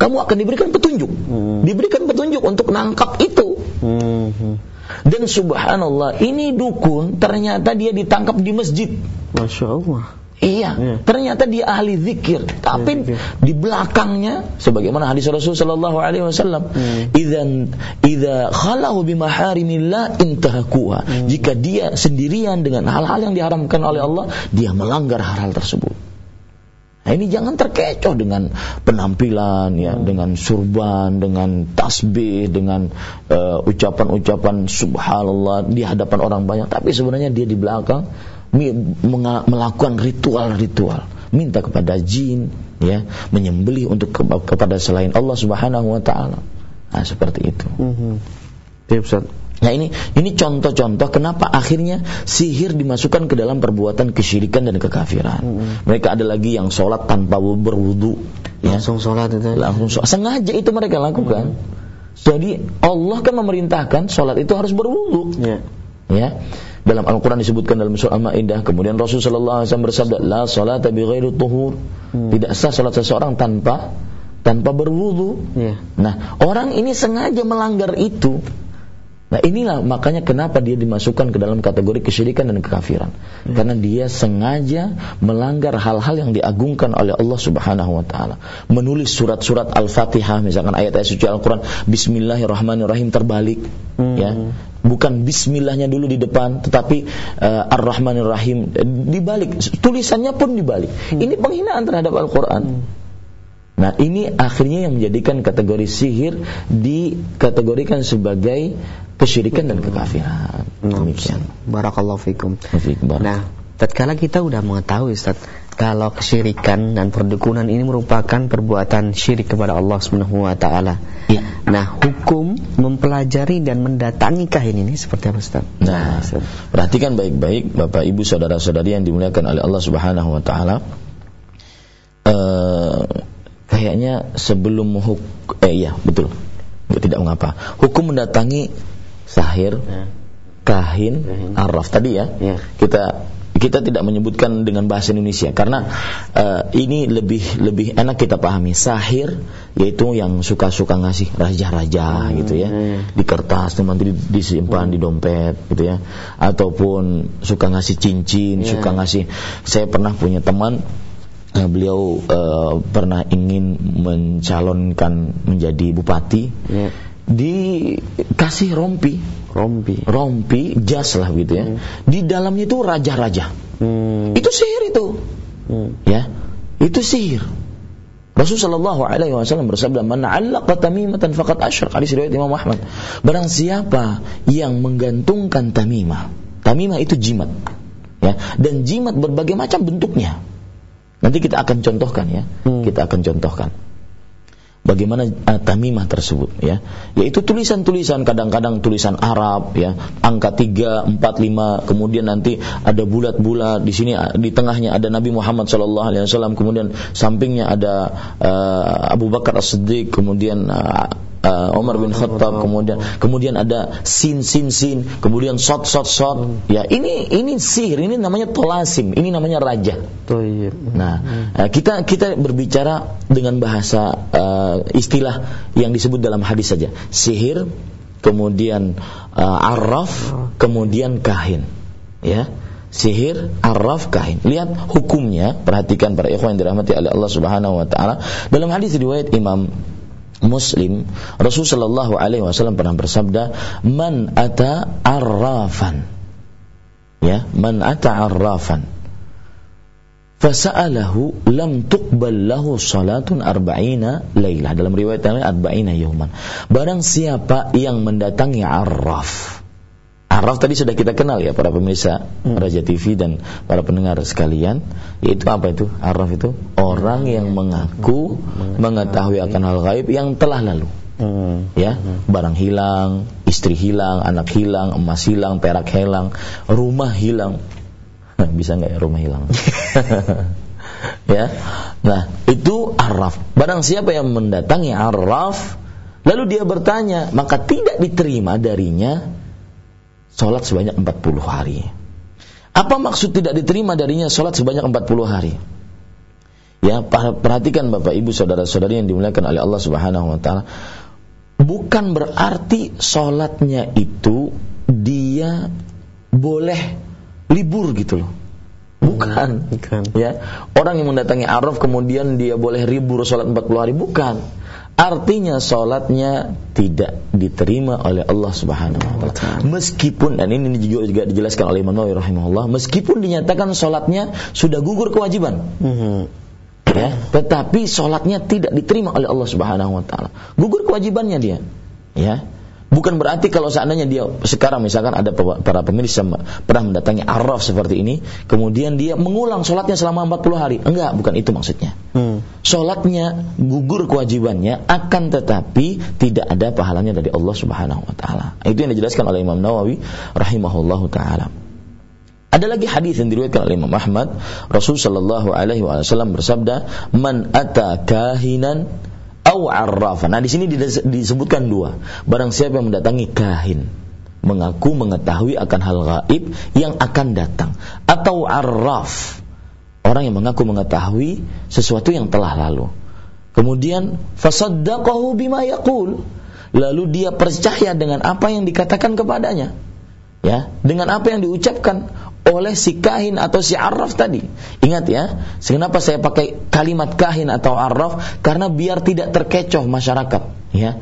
Kamu akan diberikan petunjuk. Uh-huh. Diberikan petunjuk untuk nangkap itu. Uh-huh. Dan subhanallah, ini dukun ternyata dia ditangkap di masjid. Masya Allah. Iya, ya. ternyata dia ahli zikir, tapi ya, di belakangnya sebagaimana hadis Rasul sallallahu alaihi wasallam, hmm. idzan idza khalahu bimaharimillah intahakuha. Hmm. Jika dia sendirian dengan hal-hal yang diharamkan oleh Allah, dia melanggar hal-hal tersebut. Nah, ini jangan terkecoh dengan penampilan ya, hmm. dengan surban, dengan tasbih, dengan uh, ucapan-ucapan subhanallah di hadapan orang banyak, tapi sebenarnya dia di belakang melakukan ritual-ritual, minta kepada jin, ya, menyembelih untuk ke kepada selain Allah Subhanahu wa taala. Nah, seperti itu. Mm -hmm. Nah ini ini contoh-contoh kenapa akhirnya sihir dimasukkan ke dalam perbuatan kesyirikan dan kekafiran. Hmm. Mereka ada lagi yang sholat tanpa berwudu, ya. langsung sholat itu. Langsung sholat. Sengaja itu mereka lakukan. Hmm. Jadi Allah kan memerintahkan sholat itu harus berwudu. Ya. ya. Dalam Al-Quran disebutkan dalam surah Al-Ma'idah Kemudian Rasulullah SAW bersabda La salata bi ghairi tuhur hmm. Tidak sah salat seseorang tanpa tanpa berwudu. Ya. Nah, orang ini sengaja melanggar itu Nah inilah makanya kenapa dia dimasukkan ke dalam kategori kesyirikan dan kekafiran. Hmm. Karena dia sengaja melanggar hal-hal yang diagungkan oleh Allah Subhanahu wa taala. Menulis surat-surat Al-Fatihah misalkan ayat-ayat suci Al-Qur'an bismillahirrahmanirrahim terbalik hmm. ya. Bukan bismillahnya dulu di depan tetapi uh, Ar-Rahmanir-Rahim dibalik. Tulisannya pun dibalik. Hmm. Ini penghinaan terhadap Al-Qur'an. Hmm. Nah ini akhirnya yang menjadikan kategori sihir dikategorikan sebagai kesyirikan dan kekafiran. Demikian. Barakallahu fikum. Nah, tatkala kita sudah mengetahui Ustaz kalau kesyirikan dan perdukunan ini merupakan perbuatan syirik kepada Allah Subhanahu wa taala. Ya. Nah, hukum mempelajari dan mendatangi kahin ini seperti apa Ustaz? Nah, perhatikan baik-baik Bapak Ibu saudara-saudari yang dimuliakan oleh Allah Subhanahu wa taala. Uh, kayaknya sebelum huk eh iya betul tidak mengapa hukum mendatangi sahir, ya. kahin, ya. araf tadi ya. ya. Kita kita tidak menyebutkan dengan bahasa Indonesia karena uh, ini lebih lebih enak kita pahami sahir yaitu yang suka-suka ngasih raja-raja hmm, gitu ya hmm. di kertas nanti disimpan hmm. di dompet gitu ya ataupun suka ngasih cincin yeah. suka ngasih saya pernah punya teman uh, beliau uh, pernah ingin mencalonkan menjadi bupati yeah dikasih rompi rompi rompi jas lah gitu ya hmm. di dalamnya itu raja-raja hmm. itu sihir itu hmm. ya itu sihir Rasulullah Shallallahu Alaihi Wasallam bersabda, "Man 'allaqa tamimatan faqad asyrak." Hadis riwayat Imam Ahmad. Barang siapa yang menggantungkan tamimah, tamimah itu jimat, ya, dan jimat berbagai macam bentuknya. Nanti kita akan contohkan ya, hmm. kita akan contohkan bagaimana uh, tamimah tersebut ya. Yaitu tulisan-tulisan kadang-kadang tulisan Arab ya. Angka 3 4 5 kemudian nanti ada bulat-bulat. Di sini di tengahnya ada Nabi Muhammad sallallahu alaihi wasallam kemudian sampingnya ada uh, Abu Bakar As-Siddiq kemudian uh, uh, Umar bin Khattab kemudian kemudian ada sin sin sin kemudian shot shot shot ya ini ini sihir ini namanya tolasim ini namanya raja. Nah uh, kita kita berbicara dengan bahasa uh, istilah yang disebut dalam hadis saja. Sihir kemudian uh, arraf kemudian kahin. Ya sihir, arraf, kahin. Lihat hukumnya, perhatikan para ikhwan yang dirahmati oleh Allah Subhanahu wa taala. Dalam hadis riwayat Imam Muslim, Rasul Shallallahu Alaihi Wasallam pernah bersabda, "Man ata arrafan, ya, man ata arrafan, fasa'alahu lam tuqbal lahu salatun arba'ina laylah." Dalam riwayat lain arba'ina yauman. Barang siapa yang mendatangi arraf, Araf tadi sudah kita kenal ya para pemirsa hmm. Raja TV dan para pendengar sekalian yaitu apa itu Araf itu orang yang mengaku hmm. mengetahui akan hal gaib yang telah lalu hmm. ya barang hilang istri hilang anak hilang emas hilang perak hilang rumah hilang bisa nggak ya rumah hilang [laughs] ya nah itu Araf barang siapa yang mendatangi Araf lalu dia bertanya maka tidak diterima darinya sholat sebanyak 40 hari. Apa maksud tidak diterima darinya sholat sebanyak 40 hari? Ya, perhatikan Bapak Ibu saudara-saudari yang dimuliakan oleh Allah Subhanahu wa taala. Bukan berarti sholatnya itu dia boleh libur gitu loh. Bukan. Bukan. Ya. Orang yang mendatangi Araf kemudian dia boleh libur sholat 40 hari bukan artinya sholatnya tidak diterima oleh Allah Subhanahu wa taala. Meskipun dan ini juga, juga dijelaskan oleh Imam Nawawi rahimahullah, meskipun dinyatakan sholatnya sudah gugur kewajiban. Mm-hmm. Ya, tetapi sholatnya tidak diterima oleh Allah Subhanahu wa taala. Gugur kewajibannya dia. Ya. Bukan berarti kalau seandainya dia sekarang misalkan ada para pemirsa pernah mendatangi araf seperti ini, kemudian dia mengulang sholatnya selama 40 hari. Enggak, bukan itu maksudnya. Hmm. Sholatnya gugur kewajibannya, akan tetapi tidak ada pahalanya dari Allah Subhanahu Wa Taala. Itu yang dijelaskan oleh Imam Nawawi rahimahullahu taala. Ada lagi hadis yang diriwayatkan oleh Imam Ahmad, Rasul sallallahu alaihi wasallam bersabda, "Man ata kahinan au arrafa. Nah, di sini disebutkan dua. Barang siapa yang mendatangi kahin, mengaku mengetahui akan hal gaib yang akan datang atau arraf. Orang yang mengaku mengetahui sesuatu yang telah lalu. Kemudian fasaddaqahu bima. Lalu dia percaya dengan apa yang dikatakan kepadanya. Ya, dengan apa yang diucapkan oleh si kahin atau si arraf tadi. Ingat ya, kenapa saya pakai kalimat kahin atau arraf? Karena biar tidak terkecoh masyarakat, ya.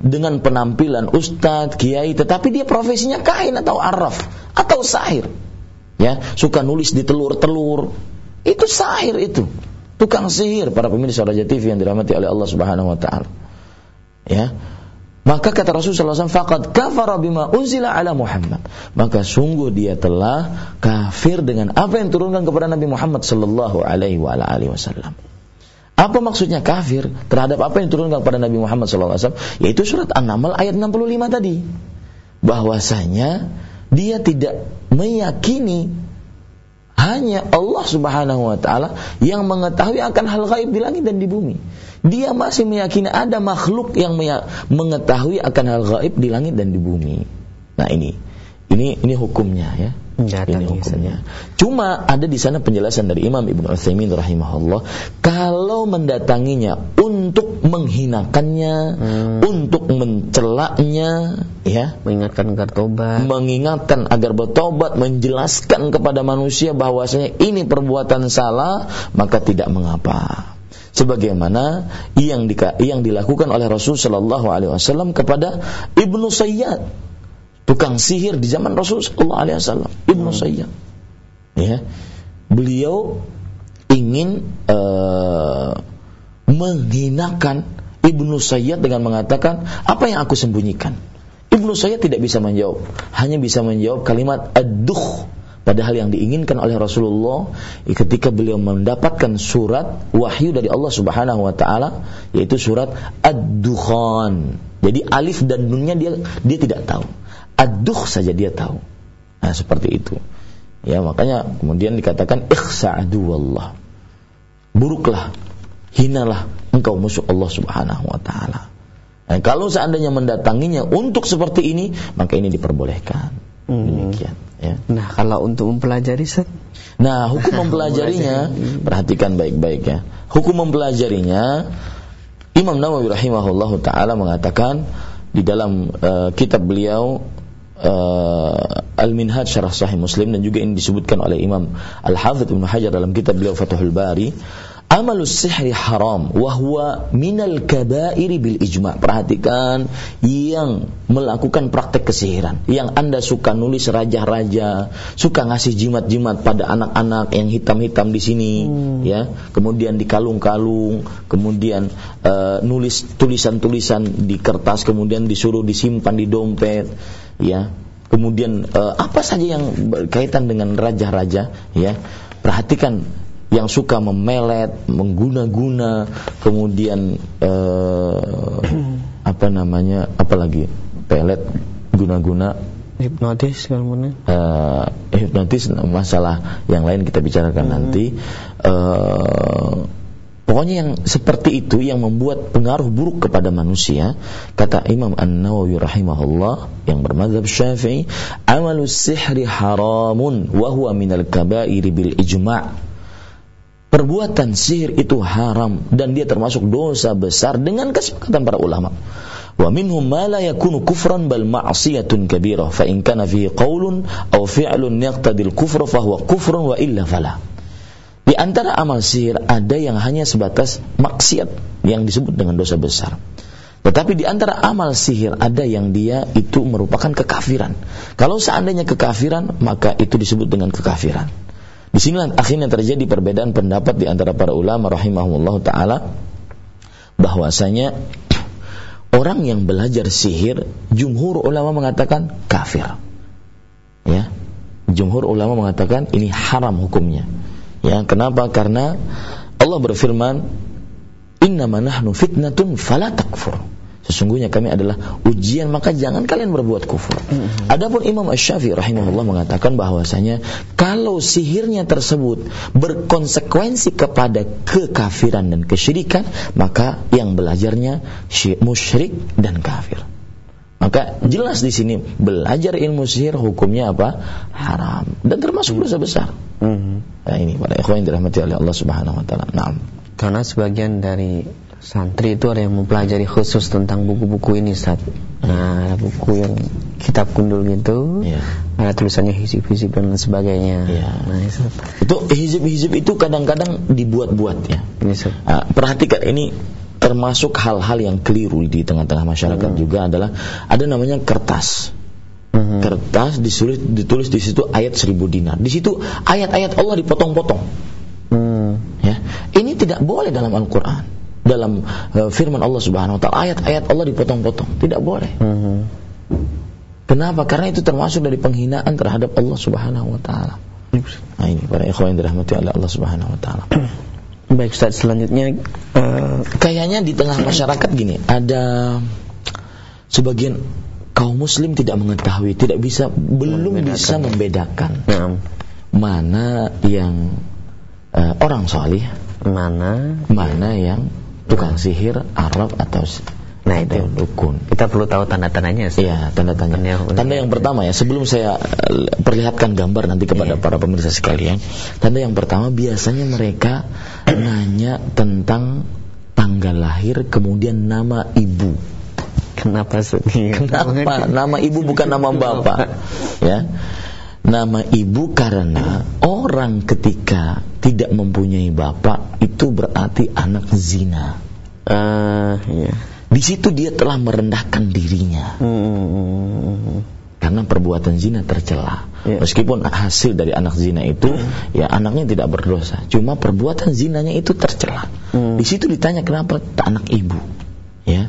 Dengan penampilan ustadz, kiai, tetapi dia profesinya kahin atau arraf atau sahir. Ya, suka nulis di telur-telur. Itu sahir itu. Tukang sihir para pemirsa Raja TV yang dirahmati oleh Allah Subhanahu wa taala. Ya, maka kata Rasulullah SAW, "Faqad kafara bima unzila ala Muhammad." Maka sungguh dia telah kafir dengan apa yang turunkan kepada Nabi Muhammad sallallahu alaihi wasallam. Apa maksudnya kafir terhadap apa yang turunkan kepada Nabi Muhammad SAW? Yaitu surat An-Naml ayat 65 tadi. Bahwasanya dia tidak meyakini hanya Allah Subhanahu wa taala yang mengetahui akan hal gaib di langit dan di bumi dia masih meyakini ada makhluk yang mengetahui akan hal gaib di langit dan di bumi. Nah ini, ini ini hukumnya ya. ini hukumnya. Cuma ada di sana penjelasan dari Imam Ibnu Utsaimin rahimahullah, kalau mendatanginya untuk menghinakannya, hmm. untuk mencelaknya, ya, mengingatkan agar tobat, mengingatkan agar bertobat, menjelaskan kepada manusia bahwasanya ini perbuatan salah, maka tidak mengapa sebagaimana yang di, yang dilakukan oleh Rasul Shallallahu Alaihi Wasallam kepada ibnu Sayyad. Tukang sihir di zaman Rasul Shallallahu Alaihi Wasallam ibnu hmm. Sayyad. Ya. Beliau ingin uh, menghinakan ibnu Sayyad dengan mengatakan apa yang aku sembunyikan? Ibnu Sayyad tidak bisa menjawab hanya bisa menjawab kalimat aduh Padahal yang diinginkan oleh Rasulullah ketika beliau mendapatkan surat wahyu dari Allah Subhanahu wa taala yaitu surat Ad-Dukhan. Jadi alif dan nunnya dia dia tidak tahu. Ad-Dukh saja dia tahu. Nah, seperti itu. Ya, makanya kemudian dikatakan ikhsa'adu wallah. Buruklah, hinalah engkau musuh Allah Subhanahu wa taala. Nah, kalau seandainya mendatanginya untuk seperti ini, maka ini diperbolehkan. Hmm. Ya. Nah, kalau untuk mempelajari set? Nah, hukum [laughs] mempelajarinya perhatikan baik-baik ya. Hukum mempelajarinya Imam Nawawi rahimahullahu taala mengatakan di dalam uh, kitab beliau uh, Al-Minhaj Syarah Sahih Muslim dan juga ini disebutkan oleh Imam Al-Hafidz Ibnu Hajar dalam kitab beliau Fathul Bari Amalus sihri haram wahwa minal kabairi bil ijma. Perhatikan yang melakukan praktek kesihiran. Yang Anda suka nulis raja-raja, suka ngasih jimat-jimat pada anak-anak yang hitam-hitam di sini, hmm. ya. Kemudian dikalung-kalung, kemudian uh, nulis tulisan-tulisan di kertas, kemudian disuruh disimpan di dompet, ya. Kemudian uh, apa saja yang berkaitan dengan raja-raja, ya. Perhatikan yang suka memelet, mengguna-guna, kemudian uh, apa namanya, apalagi pelet, guna-guna, hipnotis uh, hipnotis masalah yang lain kita bicarakan hmm. nanti. Uh, Pokoknya yang seperti itu yang membuat pengaruh buruk kepada manusia, kata Imam An-Nawawi rahimahullah yang bermadzhab Syafi'i, amalus sihri haramun wa huwa minal kaba'iri bil ijma' perbuatan sihir itu haram dan dia termasuk dosa besar dengan kesepakatan para ulama. Wa minhum ma la yakunu kufran bal ma'siyatun kabirah fa in kana fihi qaulun aw fi'lun yaqtadi al-kufra fa huwa kufrun wa illa fala. Di antara amal sihir ada yang hanya sebatas maksiat yang disebut dengan dosa besar. Tetapi di antara amal sihir ada yang dia itu merupakan kekafiran. Kalau seandainya kekafiran, maka itu disebut dengan kekafiran. Di sinilah akhirnya terjadi perbedaan pendapat di antara para ulama rahimahullah taala bahwasanya orang yang belajar sihir, jumhur ulama mengatakan kafir. Ya. Jumhur ulama mengatakan ini haram hukumnya. Ya, kenapa? Karena Allah berfirman, "Innama nahnu fitnatun fala takfur." Sesungguhnya kami adalah ujian maka jangan kalian berbuat kufur. Mm-hmm. Adapun Imam Asy-Syafi'i rahimahullah mengatakan bahwasanya kalau sihirnya tersebut berkonsekuensi kepada kekafiran dan kesyirikan, maka yang belajarnya musyrik dan kafir. Maka jelas di sini belajar ilmu sihir hukumnya apa? Haram dan termasuk dosa besar. Mm-hmm. Nah ini para ikhwan yang dirahmati oleh Allah Subhanahu wa taala. Naam. Karena sebagian dari santri itu ada yang mempelajari khusus tentang buku-buku ini Ustaz. Nah, buku yang kitab kundul gitu, ya. ada tulisannya hizib-hizib dan sebagainya. Ya. Nah, itu hizib-hizib itu kadang-kadang dibuat-buat ya. Yes, nah, perhatikan ini termasuk hal-hal yang keliru di tengah-tengah masyarakat hmm. juga adalah ada namanya kertas. Hmm. Kertas ditulis ditulis di situ ayat seribu dinar. Di situ ayat-ayat Allah dipotong-potong. Hmm. Ya. Ini tidak boleh dalam Al-Qur'an dalam uh, firman Allah Subhanahu wa taala. Ayat-ayat Allah dipotong-potong. Tidak boleh. Mm-hmm. kenapa? Karena itu termasuk dari penghinaan terhadap Allah Subhanahu wa taala. Nah ini para ikhwan yang dirahmati oleh Allah Subhanahu wa taala. [clears throat] Baik Ustaz selanjutnya uh, kayaknya di tengah masyarakat gini ada sebagian kaum muslim tidak mengetahui tidak bisa belum membedakan. bisa membedakan nah. mana yang uh, orang solih mana mana yang tukang sihir Arab atau Nah itu dukun. Kita perlu tahu tanda-tandanya. Iya, tanda-tanda. Tanda yang pertama ya, sebelum saya eh, perlihatkan gambar nanti kepada iya. para pemirsa sekalian. Tanda yang pertama biasanya mereka nanya tentang tanggal lahir, kemudian nama ibu. Kenapa sedih? Kenapa? Nama ibu bukan nama bapak. [laughs] Ya. Nama ibu karena orang ketika tidak mempunyai bapak itu berarti anak zina. Uh, yeah. Di situ dia telah merendahkan dirinya. Hmm. Karena perbuatan zina tercela. Yeah. Meskipun hasil dari anak zina itu hmm. ya anaknya tidak berdosa, cuma perbuatan zinanya itu tercela. Hmm. Di situ ditanya kenapa anak ibu, ya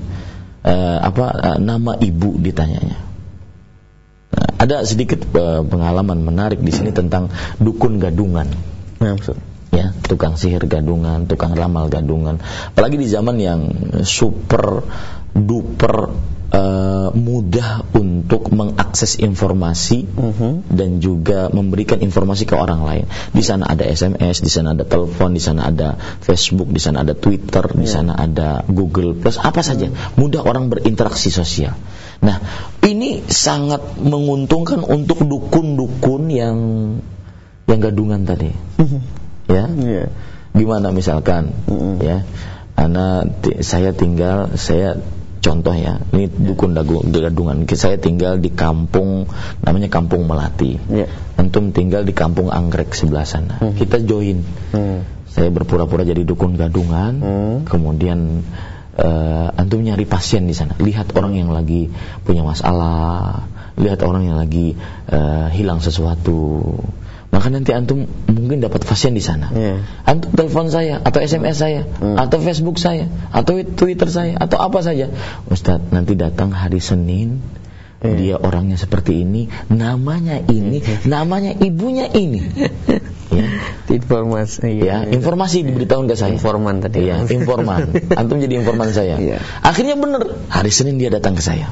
uh, apa uh, nama ibu ditanyanya ada sedikit uh, pengalaman menarik di sini tentang dukun gadungan. Ya, tukang sihir gadungan, tukang ramal gadungan. Apalagi di zaman yang super duper uh, mudah untuk mengakses informasi uh mhm. -huh. dan juga memberikan informasi ke orang lain. Di sana ada SMS, di sana ada telepon, di sana ada Facebook, di sana ada Twitter, yeah. di ya. sana ada Google Plus, apa saja. Mudah orang berinteraksi sosial. Nah, ini sangat menguntungkan untuk dukun-dukun yang yang gadungan tadi. ya. Yeah. Gimana misalkan mm-hmm. ya. Anak saya tinggal saya contoh ya ini yeah. dukun gadungan saya tinggal di kampung namanya kampung melati yeah. antum tinggal di kampung anggrek sebelah sana mm. kita join mm. saya berpura-pura jadi dukun gadungan mm. kemudian uh, antum nyari pasien di sana lihat orang yang lagi punya masalah lihat orang yang lagi uh, hilang sesuatu maka nanti antum mungkin dapat pasien di sana. Yeah. Antum telepon saya atau SMS saya hmm. atau Facebook saya atau Twitter saya atau apa saja. Ustadz nanti datang hari Senin yeah. dia orangnya seperti ini, namanya ini, yeah. namanya ibunya ini. [laughs] ya. Informasi. Ya, informasi diberitahukan ke saya. Informan tadi. Ya, informan. Antum jadi informan saya. Yeah. Akhirnya benar, hari Senin dia datang ke saya.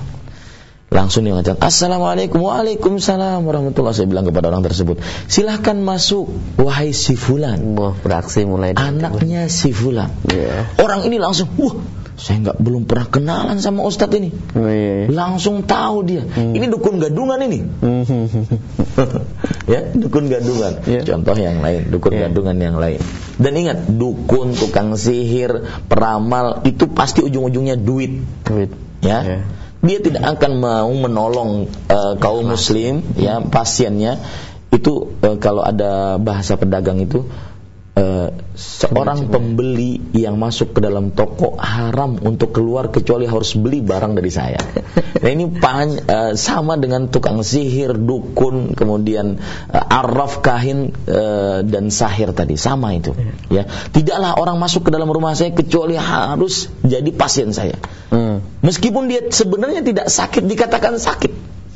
Langsung dia mengatakan Assalamualaikum Waalaikumsalam warahmatullahi Saya bilang kepada orang tersebut Silahkan masuk Wahai si Fulan Wah beraksi mulai Anaknya si Fulan yeah. Orang ini langsung Wah saya nggak belum pernah kenalan sama Ustadz ini. Oh, iya, iya. Langsung tahu dia. Hmm. Ini dukun gadungan ini. [laughs] Ya dukun gadungan. Yeah. Contoh yang lain Dukun yeah. gadungan yang lain. Dan ingat Dukun, tukang sihir, peramal Itu pasti ujung-ujungnya duit. Duit. Ya. Yeah dia tidak akan mau menolong uh, kaum muslim ya pasiennya. Itu uh, kalau ada bahasa pedagang itu uh, seorang pembeli yang masuk ke dalam toko haram untuk keluar kecuali harus beli barang dari saya. [laughs] Nah ini pan, uh, sama dengan tukang sihir, dukun, kemudian uh, arraf, kahin uh, dan sahir tadi sama itu. Ya, tidaklah orang masuk ke dalam rumah saya kecuali harus jadi pasien saya. Hmm. Meskipun dia sebenarnya tidak sakit dikatakan sakit.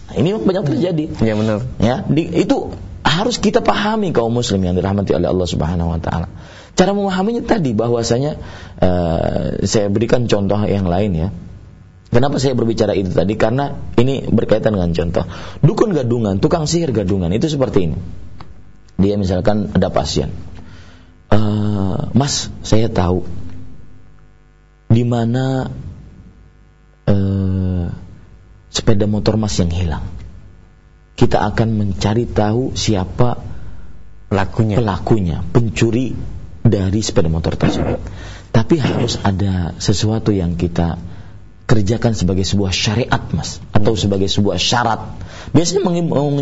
Nah, ini banyak terjadi. Ya benar. Ya, di, itu harus kita pahami kaum muslim yang dirahmati oleh Allah Subhanahu wa taala. Cara memahaminya tadi bahwasanya uh, saya berikan contoh yang lain ya. Kenapa saya berbicara itu tadi? Karena ini berkaitan dengan contoh. Dukun gadungan, tukang sihir gadungan itu seperti ini. Dia misalkan ada pasien. Uh, mas, saya tahu di mana uh, sepeda motor mas yang hilang kita akan mencari tahu siapa pelakunya, pelakunya pencuri dari sepeda motor tersebut. Tapi harus ada sesuatu yang kita kerjakan sebagai sebuah syariat, Mas, atau sebagai sebuah syarat. Biasanya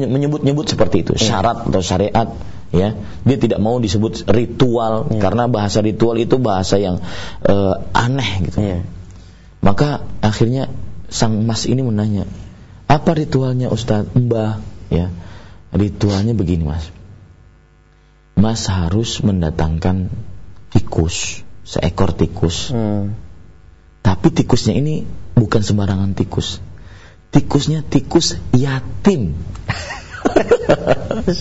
menyebut-nyebut seperti itu, iya. syarat atau syariat, ya. Dia tidak mau disebut ritual ya. karena bahasa ritual itu bahasa yang uh, aneh gitu. Ya. Maka akhirnya sang Mas ini menanya, apa ritualnya Ustaz? Mbah, ya. Ritualnya begini, Mas. Mas harus mendatangkan tikus, seekor tikus. Hmm. Tapi tikusnya ini bukan sembarangan tikus. Tikusnya tikus yatim. [laughs]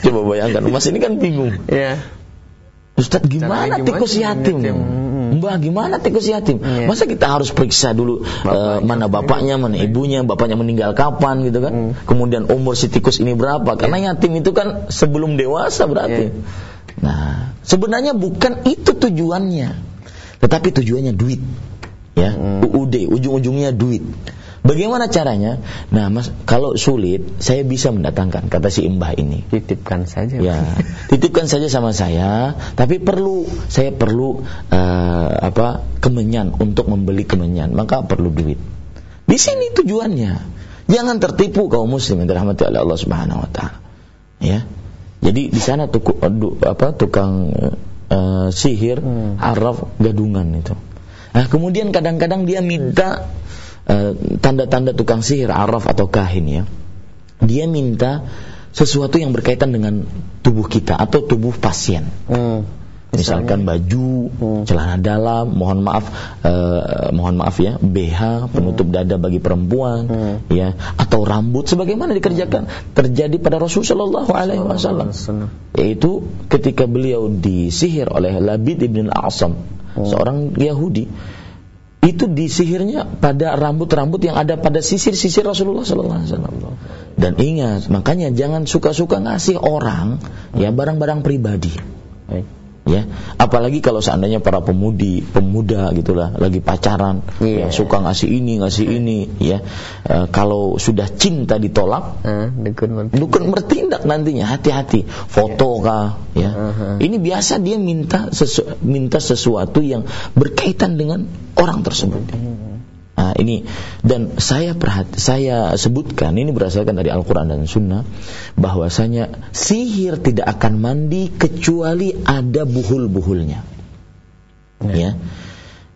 Coba bayangkan, Mas ini kan bingung. Ya. Ustadz gimana, gimana tikus yatim? yatim? Mbah gimana tikus yatim? Yeah. Masa kita harus periksa dulu uh, mana bapaknya, mana ibunya, bapaknya meninggal kapan gitu kan? Mm. Kemudian umur si tikus ini berapa? Karena yeah. yatim itu kan sebelum dewasa berarti. Yeah. Nah, sebenarnya bukan itu tujuannya. Tetapi tujuannya duit. Ya, mm. UUD, ujung-ujungnya duit. Bagaimana caranya? Nah, Mas, kalau sulit, saya bisa mendatangkan kata si Mbah ini. Titipkan saja. Ya, [laughs] titipkan saja sama saya. Tapi perlu, saya perlu uh, apa? Kemenyan untuk membeli kemenyan. Maka perlu duit. Di sini tujuannya. Jangan tertipu kaum muslim yang dirahmati oleh Allah Subhanahu wa taala. Ya. Jadi di sana tuku, apa tukang uh, sihir, hmm. araf gadungan itu. Nah, kemudian kadang-kadang dia minta tanda-tanda uh, tukang sihir araf atau kahin ya dia minta sesuatu yang berkaitan dengan tubuh kita atau tubuh pasien hmm. misalkan baju hmm. celana dalam mohon maaf uh, mohon maaf ya BH penutup hmm. dada bagi perempuan hmm. ya atau rambut sebagaimana dikerjakan hmm. terjadi pada Rasulullah Alaihi Wasallam yaitu ketika beliau disihir oleh Labid ibn al-Asam hmm. seorang Yahudi itu disihirnya pada rambut-rambut yang ada pada sisir-sisir Rasulullah sallallahu alaihi wasallam. Dan ingat, makanya jangan suka-suka ngasih orang ya barang-barang pribadi. Ya, apalagi kalau seandainya para pemudi, pemuda gitulah lagi pacaran, yeah. ya, suka ngasih ini, ngasih ini, ya. E, kalau sudah cinta ditolak, uh, dukun, dukun bertindak nantinya, hati-hati. Foto yeah. kah, ya. Uh -huh. Ini biasa dia minta sesu minta sesuatu yang berkaitan dengan orang tersebut. Ini dan saya perhati, saya sebutkan ini berdasarkan dari Al-Qur'an dan Sunnah bahwasanya sihir tidak akan mandi kecuali ada buhul-buhulnya. Ya. ya.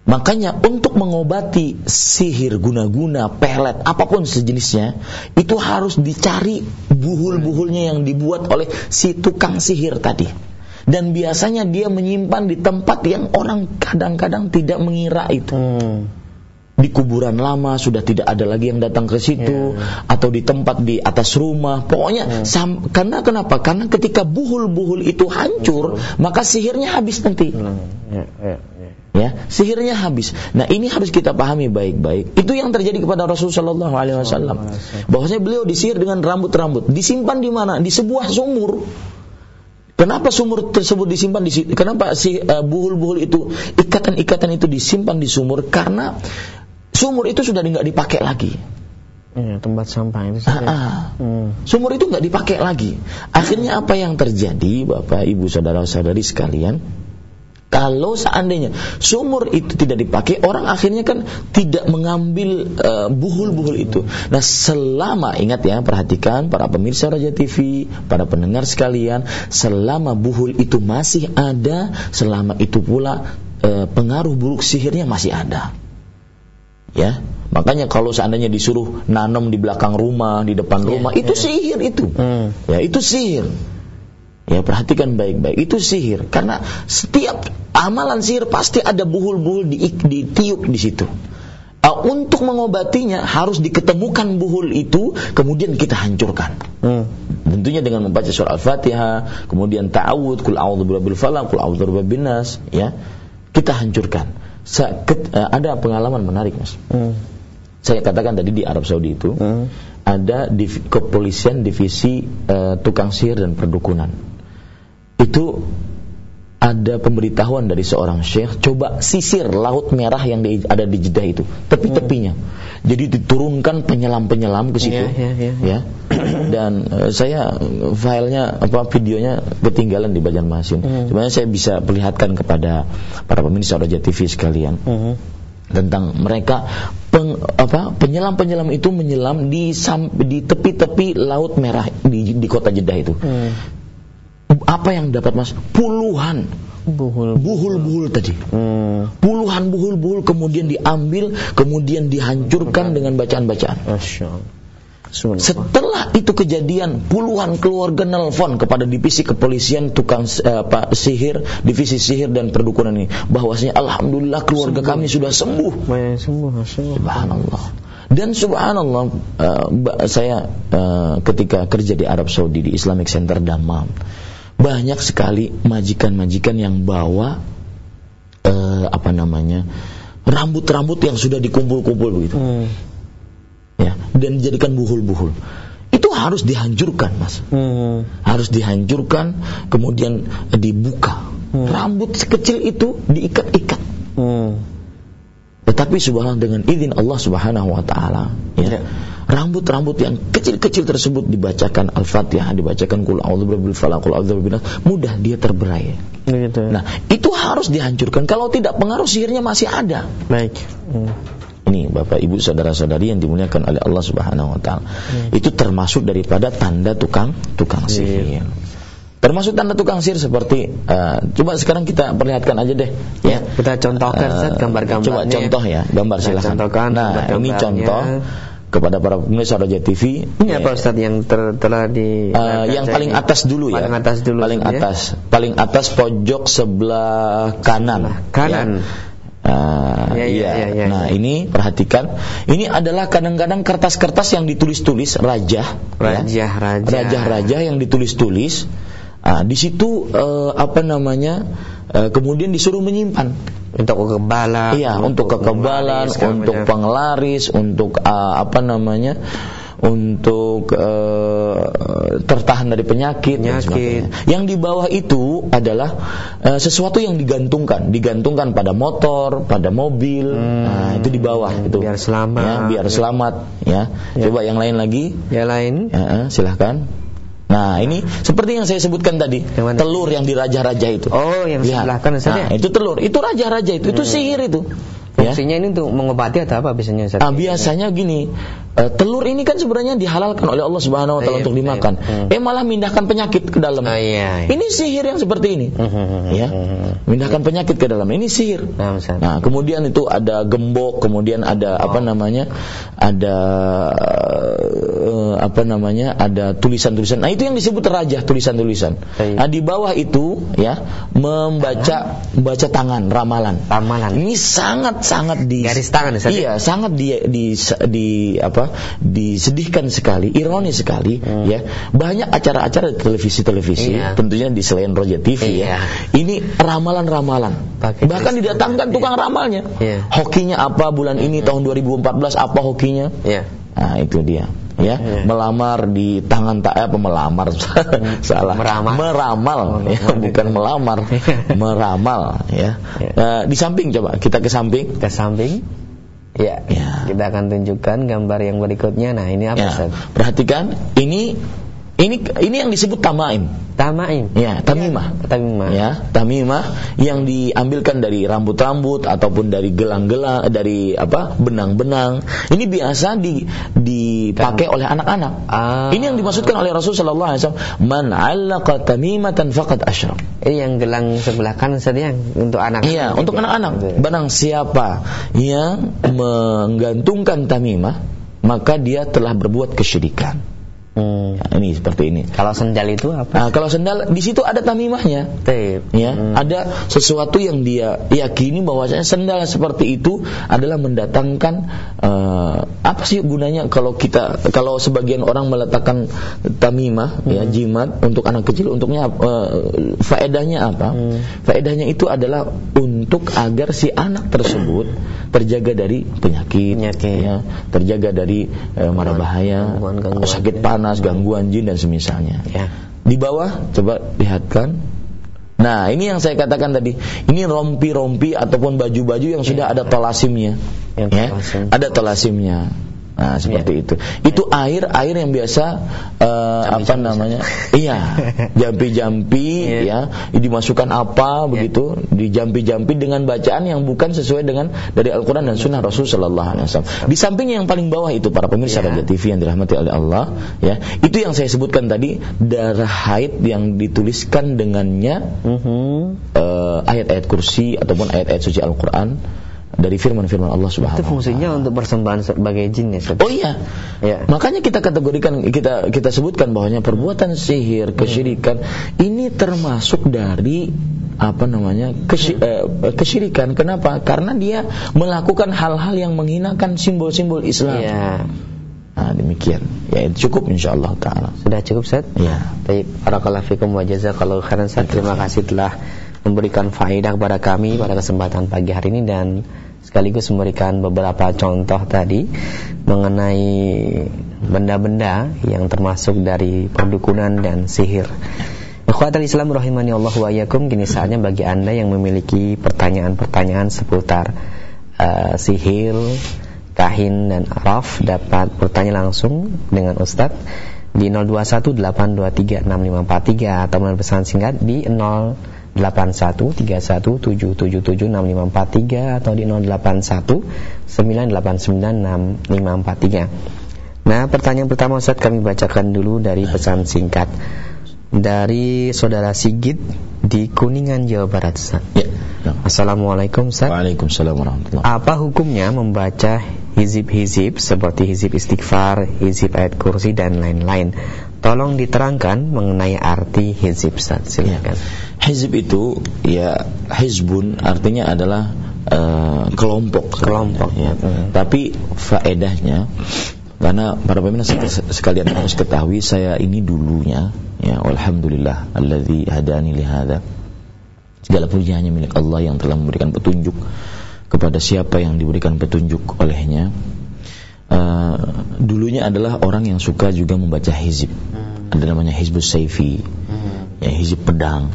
Makanya untuk mengobati sihir guna-guna, pelet, apa pun sejenisnya, itu harus dicari buhul-buhulnya yang dibuat oleh si tukang sihir tadi dan biasanya dia menyimpan di tempat yang orang kadang-kadang tidak mengira itu. Hmm. Di kuburan lama sudah tidak ada lagi yang datang ke situ yeah. atau di tempat di atas rumah. Pokoknya yeah. sam, karena kenapa? Karena ketika buhul-buhul itu hancur, Betul. maka sihirnya habis nanti. Yeah, yeah, yeah. Ya, sihirnya habis. Nah, ini harus kita pahami baik-baik. Itu yang terjadi kepada Rasulullah SAW. Bahwasanya beliau disihir dengan rambut-rambut. Disimpan di mana? Di sebuah sumur. Kenapa sumur tersebut disimpan di? Kenapa si uh, buhul-buhul itu ikatan-ikatan itu disimpan di sumur? Karena sumur itu sudah nggak dipakai lagi. Ya, tempat sampah itu. Ah, ah. Hmm. Sumur itu nggak dipakai lagi. Akhirnya apa yang terjadi, Bapak, Ibu, saudara-saudari sekalian? Kalau seandainya sumur itu tidak dipakai, orang akhirnya kan tidak mengambil uh, buhul-buhul itu. Nah, selama ingat ya, perhatikan para pemirsa Raja TV, para pendengar sekalian, selama buhul itu masih ada, selama itu pula uh, pengaruh buruk sihirnya masih ada. Ya, makanya kalau seandainya disuruh nanam di belakang rumah, di depan yeah, rumah, yeah. itu sihir itu. Hmm. Ya, itu sihir. Ya perhatikan baik-baik itu sihir karena setiap amalan sihir pasti ada buhul-buhul di, ditiup di situ. Uh, untuk mengobatinya harus diketemukan buhul itu kemudian kita hancurkan. Hmm. Tentunya dengan membaca surah Al-Fatihah, kemudian ta'awud, kul a'udzu birabbil falaq, kul a'udzu birabbin nas, ya. Kita hancurkan. Sa uh, ada pengalaman menarik, Mas. Hmm. Saya katakan tadi di Arab Saudi itu hmm. ada div kepolisian divisi uh, tukang sihir dan perdukunan itu ada pemberitahuan dari seorang syekh coba sisir laut merah yang di, ada di Jeddah itu tepi-tepinya hmm. jadi diturunkan penyelam-penyelam ke situ yeah, yeah, yeah. ya dan uh, saya filenya apa videonya ketinggalan di Banjarmasin hmm. sebenarnya saya bisa perlihatkan kepada para pemirsa Raja TV sekalian hmm. tentang mereka peng, apa penyelam-penyelam itu menyelam di di tepi-tepi laut merah di, di kota Jeddah itu hmm apa yang dapat mas? Puluhan buhul buhul, buhul tadi. Hmm. Puluhan buhul-buhul kemudian diambil, kemudian dihancurkan dengan bacaan-bacaan. Setelah itu kejadian, puluhan keluarga nelfon kepada divisi kepolisian tukang uh, Pak sihir, divisi sihir dan perdukunan ini, bahwasanya alhamdulillah keluarga sembuh. kami sudah sembuh. sembuh, Subhanallah. Dan subhanallah, uh, saya uh, ketika kerja di Arab Saudi di Islamic Center Damam, banyak sekali majikan-majikan yang bawa uh, apa namanya rambut-rambut yang sudah dikumpul-kumpul begitu hmm. ya dan dijadikan buhul-buhul itu harus dihancurkan mas hmm. harus dihancurkan kemudian dibuka hmm. rambut sekecil itu diikat-ikat hmm. Tetapi subhanallah dengan izin Allah subhanahu wa taala ya, ya rambut-rambut yang kecil-kecil tersebut dibacakan Al-Fatihah, dibacakan kul a'udzu falaq, kul mudah dia terberai. Begitu. Nah, itu harus dihancurkan. Kalau tidak pengaruh sihirnya masih ada. Baik. Hmm. Ini Bapak Ibu saudara-saudari yang dimuliakan oleh Allah Subhanahu wa taala. Hmm. Itu termasuk daripada tanda tukang tukang iya. sihir. Yeah. Termasuk tanda tukang sihir seperti uh, coba sekarang kita perlihatkan aja deh ya. Kita contohkan uh, gambar-gambarnya. Coba contoh ya, gambar silakan. Nah, ini contoh kepada para pemirsa Raja TV. Ini apa Ustaz yang ter, telah di uh, yang paling atas dulu ya. Paling atas dulu. Paling ya? atas. Paling atas pojok sebelah kanan. Sebelah kanan. Ya. Uh, ya, ya, ya, ya, nah ini perhatikan, ini adalah kadang-kadang kertas-kertas yang ditulis-tulis raja, raja, ya. raja, raja-raja yang ditulis-tulis. Uh, di situ uh, apa namanya? Uh, kemudian disuruh menyimpan. Untuk kekebalan iya untuk, kekebalan untuk penglaris untuk uh, apa namanya untuk uh, tertahan dari penyakit, penyakit. yang di bawah itu adalah uh, sesuatu yang digantungkan. Digantungkan pada motor pada mobil. Hmm. nah, itu di bawah itu. Biar selamat ya, biar selamat ya. ya. Coba yang lain lagi. Yang lain? Ya, silahkan Nah ini seperti yang saya sebutkan tadi telur yang di raja-raja itu. Oh yang Lihat. sebelah kanan Nah, itu telur, itu raja-raja itu, hmm. itu sihir itu. Fungsinya ya? ini untuk mengobati atau apa biasanya? Ah, biasanya gini, uh, telur ini kan sebenarnya dihalalkan oleh Allah Subhanahu wa taala iya, untuk dimakan. Iya. Hmm. Eh malah mindahkan penyakit ke dalam. Oh, iya, iya. Ini sihir yang seperti ini. Hmm, hmm, hmm, ya. Mindahkan penyakit ke dalam. Ini sihir. Nah, nah, kemudian itu ada gembok, kemudian ada oh. apa namanya? Ada uh, apa namanya? Ada tulisan-tulisan. Nah, itu yang disebut raja, tulisan-tulisan. Nah, di bawah itu ya membaca membaca tangan ramalan. Ramalan. Ini sangat sangat di garis tangan ya, Iya, sangat di di, di apa? disedihkan sekali, ironis sekali hmm. ya. Banyak acara-acara televisi-televisi iya. tentunya di selain Roja TV ya. iya. ya. Ini ramalan-ramalan. Bahkan didatangkan tukang iya. ramalnya. Iya. Hokinya apa bulan ini hmm. tahun 2014 apa hokinya? Iya. Nah, itu dia ya yeah. melamar di tangan tak apa melamar [laughs] salah meramal meramal oh, ya bukan melamar [laughs] meramal ya yeah. uh, di samping coba kita ke samping ke samping Ya, ya, kita akan tunjukkan gambar yang berikutnya. Nah, ini apa? Ya. Perhatikan, ini ini ini yang disebut tamaim. Tamaim. Ya, tamimah. Ya, tamimah. Ya, tamimah yang diambilkan dari rambut-rambut ataupun dari gelang-gelang, dari apa? benang-benang. Ini biasa di dipakai oleh anak-anak. Ah. Ini yang dimaksudkan oleh Rasul sallallahu alaihi wasallam, "Man 'allaqa tamimatan faqad asyrak." Ini yang gelang sebelah kanan saja untuk anak. Iya, untuk anak-anak. Barang siapa yang menggantungkan tamimah, maka dia telah berbuat kesyirikan. Hmm. Ya, ini seperti ini. Kalau sendal itu apa? Nah, kalau sendal di situ ada tamimahnya. Tip. Ya, Hmm. ada sesuatu yang dia yakini bahwasanya sendal seperti itu adalah mendatangkan eh, apa sih gunanya kalau kita kalau sebagian orang meletakkan tamimah ya Hmm. jimat untuk anak kecil untuknya eh, faedahnya apa? Hmm. Faedahnya itu adalah untuk agar si anak tersebut terjaga dari penyakit, Penyakit. ya, terjaga dari eh, mara bahaya, sakit panas, gangguan jin dan semisalnya. Ya. Di bawah coba lihatkan. Nah, ini yang saya katakan tadi. Ini rompi-rompi ataupun baju-baju yang sudah ada tolasimnya. Ya, tolasim. ada tolasimnya. Nah, seperti itu. Itu air air yang biasa eh, apa namanya? Iya, [laughs] jampi-jampi Iya. ya, dimasukkan apa begitu, dijampi-jampi dengan bacaan yang bukan sesuai dengan dari Al-Qur'an dan Sunnah Rasul sallallahu alaihi wasallam. Di sampingnya yang paling bawah itu para pemirsa Iya. Raja TV yang dirahmati oleh Allah, ya. Itu yang saya sebutkan tadi darah haid yang dituliskan dengannya eh, ayat-ayat kursi ataupun ayat-ayat suci Al-Qur'an dari firman-firman Allah Subhanahu Itu wa fungsinya untuk persembahan sebagai jin ya? Oh iya. Ya. Makanya kita kategorikan kita kita sebutkan bahwanya perbuatan sihir, kesyirikan ini termasuk dari apa namanya? kesy- eh, kesyirikan. Kenapa? Karena dia melakukan hal-hal yang menghinakan simbol-simbol Islam. Iya. Nah, demikian. Ya, itu cukup insyaallah taala. Sudah cukup, Ustaz? Ya. Baik, barakallahu fikum wa jazakallahu khairan. Terima kasih telah memberikan faedah kepada kami pada kesempatan pagi hari ini dan sekaligus memberikan beberapa contoh tadi mengenai benda-benda yang termasuk dari perdukunan dan sihir. Ikhwatal Islam rahimani Allah wa iyyakum kini saatnya bagi Anda yang memiliki pertanyaan-pertanyaan seputar eh, sihir, kahin dan araf dapat bertanya langsung dengan Ustadz di 0218236543 atau melalui pesan singkat di 081317776543 atau di 0819896543. Nah, pertanyaan pertama Ustaz kami bacakan dulu dari pesan singkat dari saudara Sigit di Kuningan Jawa Barat Ustaz. Ya. Assalamualaikum Ustaz. Waalaikumsalam warahmatullahi Apa hukumnya membaca hizib-hizib seperti hizib istighfar, hizib ayat kursi dan lain-lain? Tolong diterangkan mengenai arti hizib Ustaz. Silakan. Hizib itu ya hizbun artinya adalah eh, kelompok Kelompok. ya. Hmm. Tapi faedahnya karena para pemirsa sek- sekalian harus ketahui saya ini dulunya ya alhamdulillah alladzi hadani li hadza segala puji hanya milik Allah yang telah memberikan petunjuk kepada siapa yang diberikan petunjuk olehnya Eh, dulunya adalah orang yang suka juga membaca hizib. Ada namanya hizbus saifi. Ya hizib pedang.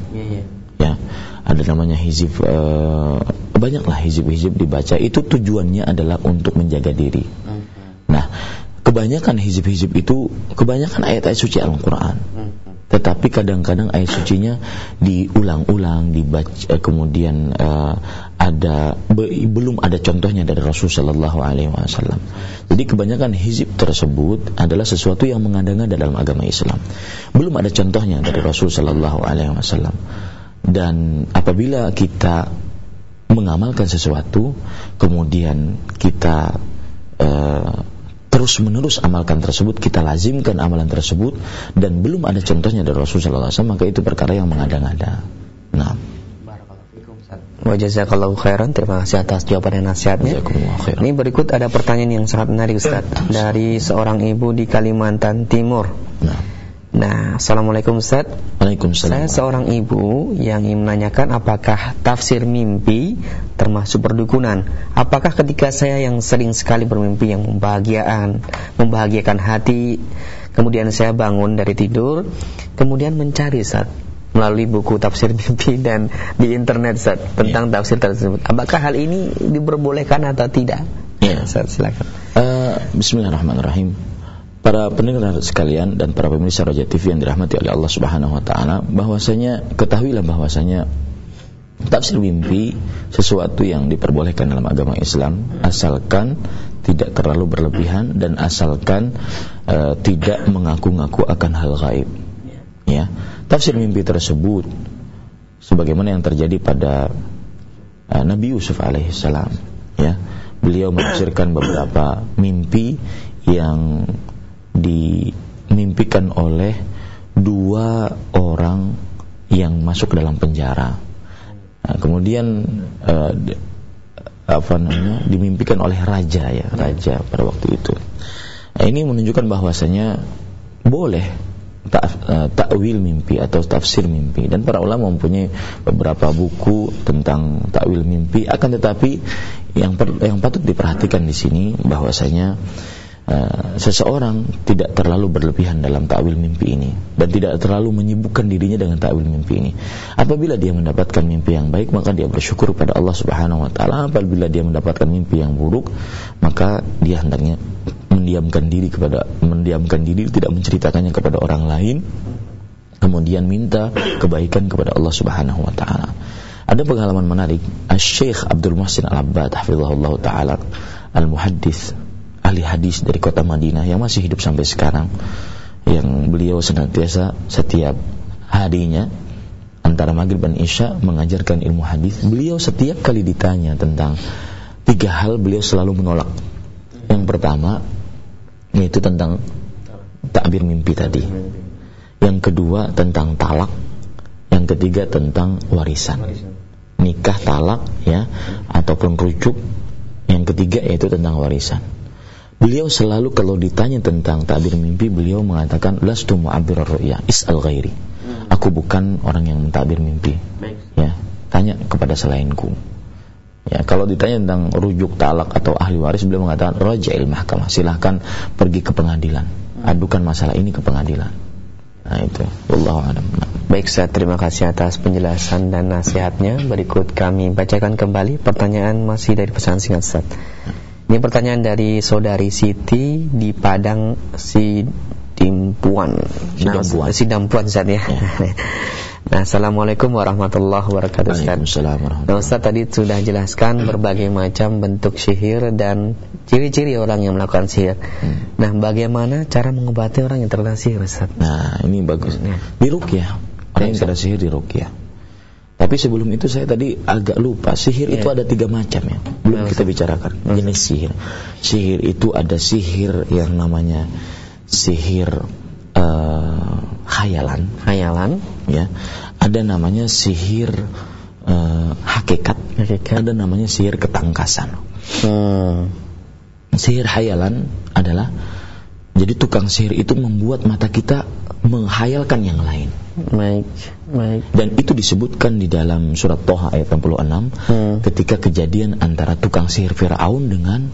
Ya ada namanya hizib eh, banyaklah hizib-hizib dibaca. Itu tujuannya adalah untuk menjaga diri. Nah kebanyakan hizib-hizib itu kebanyakan ayat-ayat suci Al-Quran tetapi kadang-kadang ayat sucinya diulang-ulang dibaca eh, kemudian eh, ada be- belum ada contohnya dari Rasul Shallallahu Alaihi Wasallam. Jadi kebanyakan hizib tersebut adalah sesuatu yang mengada-ngada dalam agama Islam. Belum ada contohnya dari Rasul Shallallahu Alaihi Wasallam. Dan apabila kita mengamalkan sesuatu kemudian kita eh, terus menerus amalkan tersebut kita lazimkan amalan tersebut dan belum ada contohnya dari Rasulullah SAW maka itu perkara yang mengada-ngada nah Wa jazakallahu khairan. Terima kasih atas jawaban dan nasihatnya. Ini berikut ada pertanyaan yang sangat menarik Ustaz dari seorang ibu di Kalimantan Timur. nah Nah, Assalamualaikum Ustaz. Waalaikumsalam Saya seorang ibu yang ingin menanyakan apakah tafsir mimpi termasuk perdukunan. Apakah ketika saya yang sering sekali bermimpi yang membahagiakan, membahagiakan hati, kemudian saya bangun dari tidur, kemudian mencari Ustaz melalui buku tafsir [laughs] mimpi dan di internet Ustaz tentang tafsir tersebut. Apakah hal ini diperbolehkan atau tidak? Ya. Ustaz, silakan. Eh, Bismillahirrahmanirrahim para pendengar sekalian dan para pemirsa Raja TV yang dirahmati oleh Allah Subhanahu wa taala bahwasanya ketahuilah bahwasanya tafsir mimpi sesuatu yang diperbolehkan dalam agama Islam asalkan tidak terlalu berlebihan dan asalkan uh, tidak mengaku-ngaku akan hal gaib. Ya tafsir mimpi tersebut sebagaimana yang terjadi pada uh, Nabi Yusuf alaihissalam ya. Beliau menafsirkan beberapa mimpi yang dimimpikan oleh dua orang yang masuk ke dalam penjara. Nah, kemudian uh, apa namanya dimimpikan oleh raja ya raja pada waktu itu. Nah, ini menunjukkan bahwasanya boleh eh, takwil mimpi atau tafsir mimpi dan para ulama mempunyai beberapa buku tentang takwil mimpi akan tetapi yang per, yang patut diperhatikan di sini bahwasanya Uh, seseorang tidak terlalu berlebihan dalam takwil mimpi ini dan tidak terlalu menyibukkan dirinya dengan takwil mimpi ini. Apabila dia mendapatkan mimpi yang baik, maka dia bersyukur pada Allah Subhanahu wa taala. Apabila dia mendapatkan mimpi yang buruk, maka dia hendaknya mendiamkan diri kepada mendiamkan diri tidak menceritakannya kepada orang lain. Kemudian minta kebaikan kepada Allah Subhanahu wa taala. Ada pengalaman menarik, Syekh Abdul Muhsin Al-Abbad taala al-muhaddits ahli hadis dari kota Madinah yang masih hidup sampai sekarang yang beliau senantiasa setiap harinya antara maghrib dan isya mengajarkan ilmu hadis. Beliau setiap kali ditanya tentang tiga hal beliau selalu menolak. Yang pertama yaitu tentang takbir mimpi tadi. Yang kedua tentang talak. Yang ketiga tentang warisan. Nikah talak ya ataupun rujuk. Yang ketiga yaitu tentang warisan Beliau selalu kalau ditanya tentang tabir mimpi, beliau mengatakan lastu mu'abbir ru'ya, is'al ghairi. Hmm. Aku bukan orang yang mentabir mimpi. Ya, tanya kepada selainku. Ya, kalau ditanya tentang rujuk talak atau ahli waris, beliau mengatakan raja'il mahkamah. Silahkan pergi ke pengadilan. Hmm. Adukan masalah ini ke pengadilan. Nah itu, Allah alam. Baik, saya terima kasih atas penjelasan dan nasihatnya. Berikut kami bacakan kembali pertanyaan masih dari pesan singkat Ustaz. Ini pertanyaan dari saudari Siti di Padang Sidimpuan. Sidampuan. Nah, Sidampuan Ustaz ya. ya. [laughs] Nah, Assalamualaikum warahmatullahi wabarakatuh Ustaz. Nah, Ustaz tadi sudah jelaskan berbagai macam bentuk sihir dan ciri-ciri orang yang melakukan sihir. Hmm. Nah, bagaimana cara mengobati orang yang terkena sihir Ustaz? Nah, ini bagus. Ya. Di rukyah. Orang yang terkena sihir di rukyah. Tapi sebelum itu saya tadi agak lupa. Sihir yeah. itu ada tiga macam ya Belum kita bicarakan. Jenis sihir. Sihir itu ada sihir yang namanya Sihir uh, Hayalan Hayalan ya. Ada namanya sihir uh, hakikat. hakikat. Ada namanya sihir ketangkasan. Hmm. Sihir hayalan adalah Jadi tukang sihir itu membuat mata kita Menghayalkan yang lain Baik, baik. Dan itu disebutkan di dalam surat Toha ayat 66 hmm. ketika kejadian antara tukang sihir Firaun dengan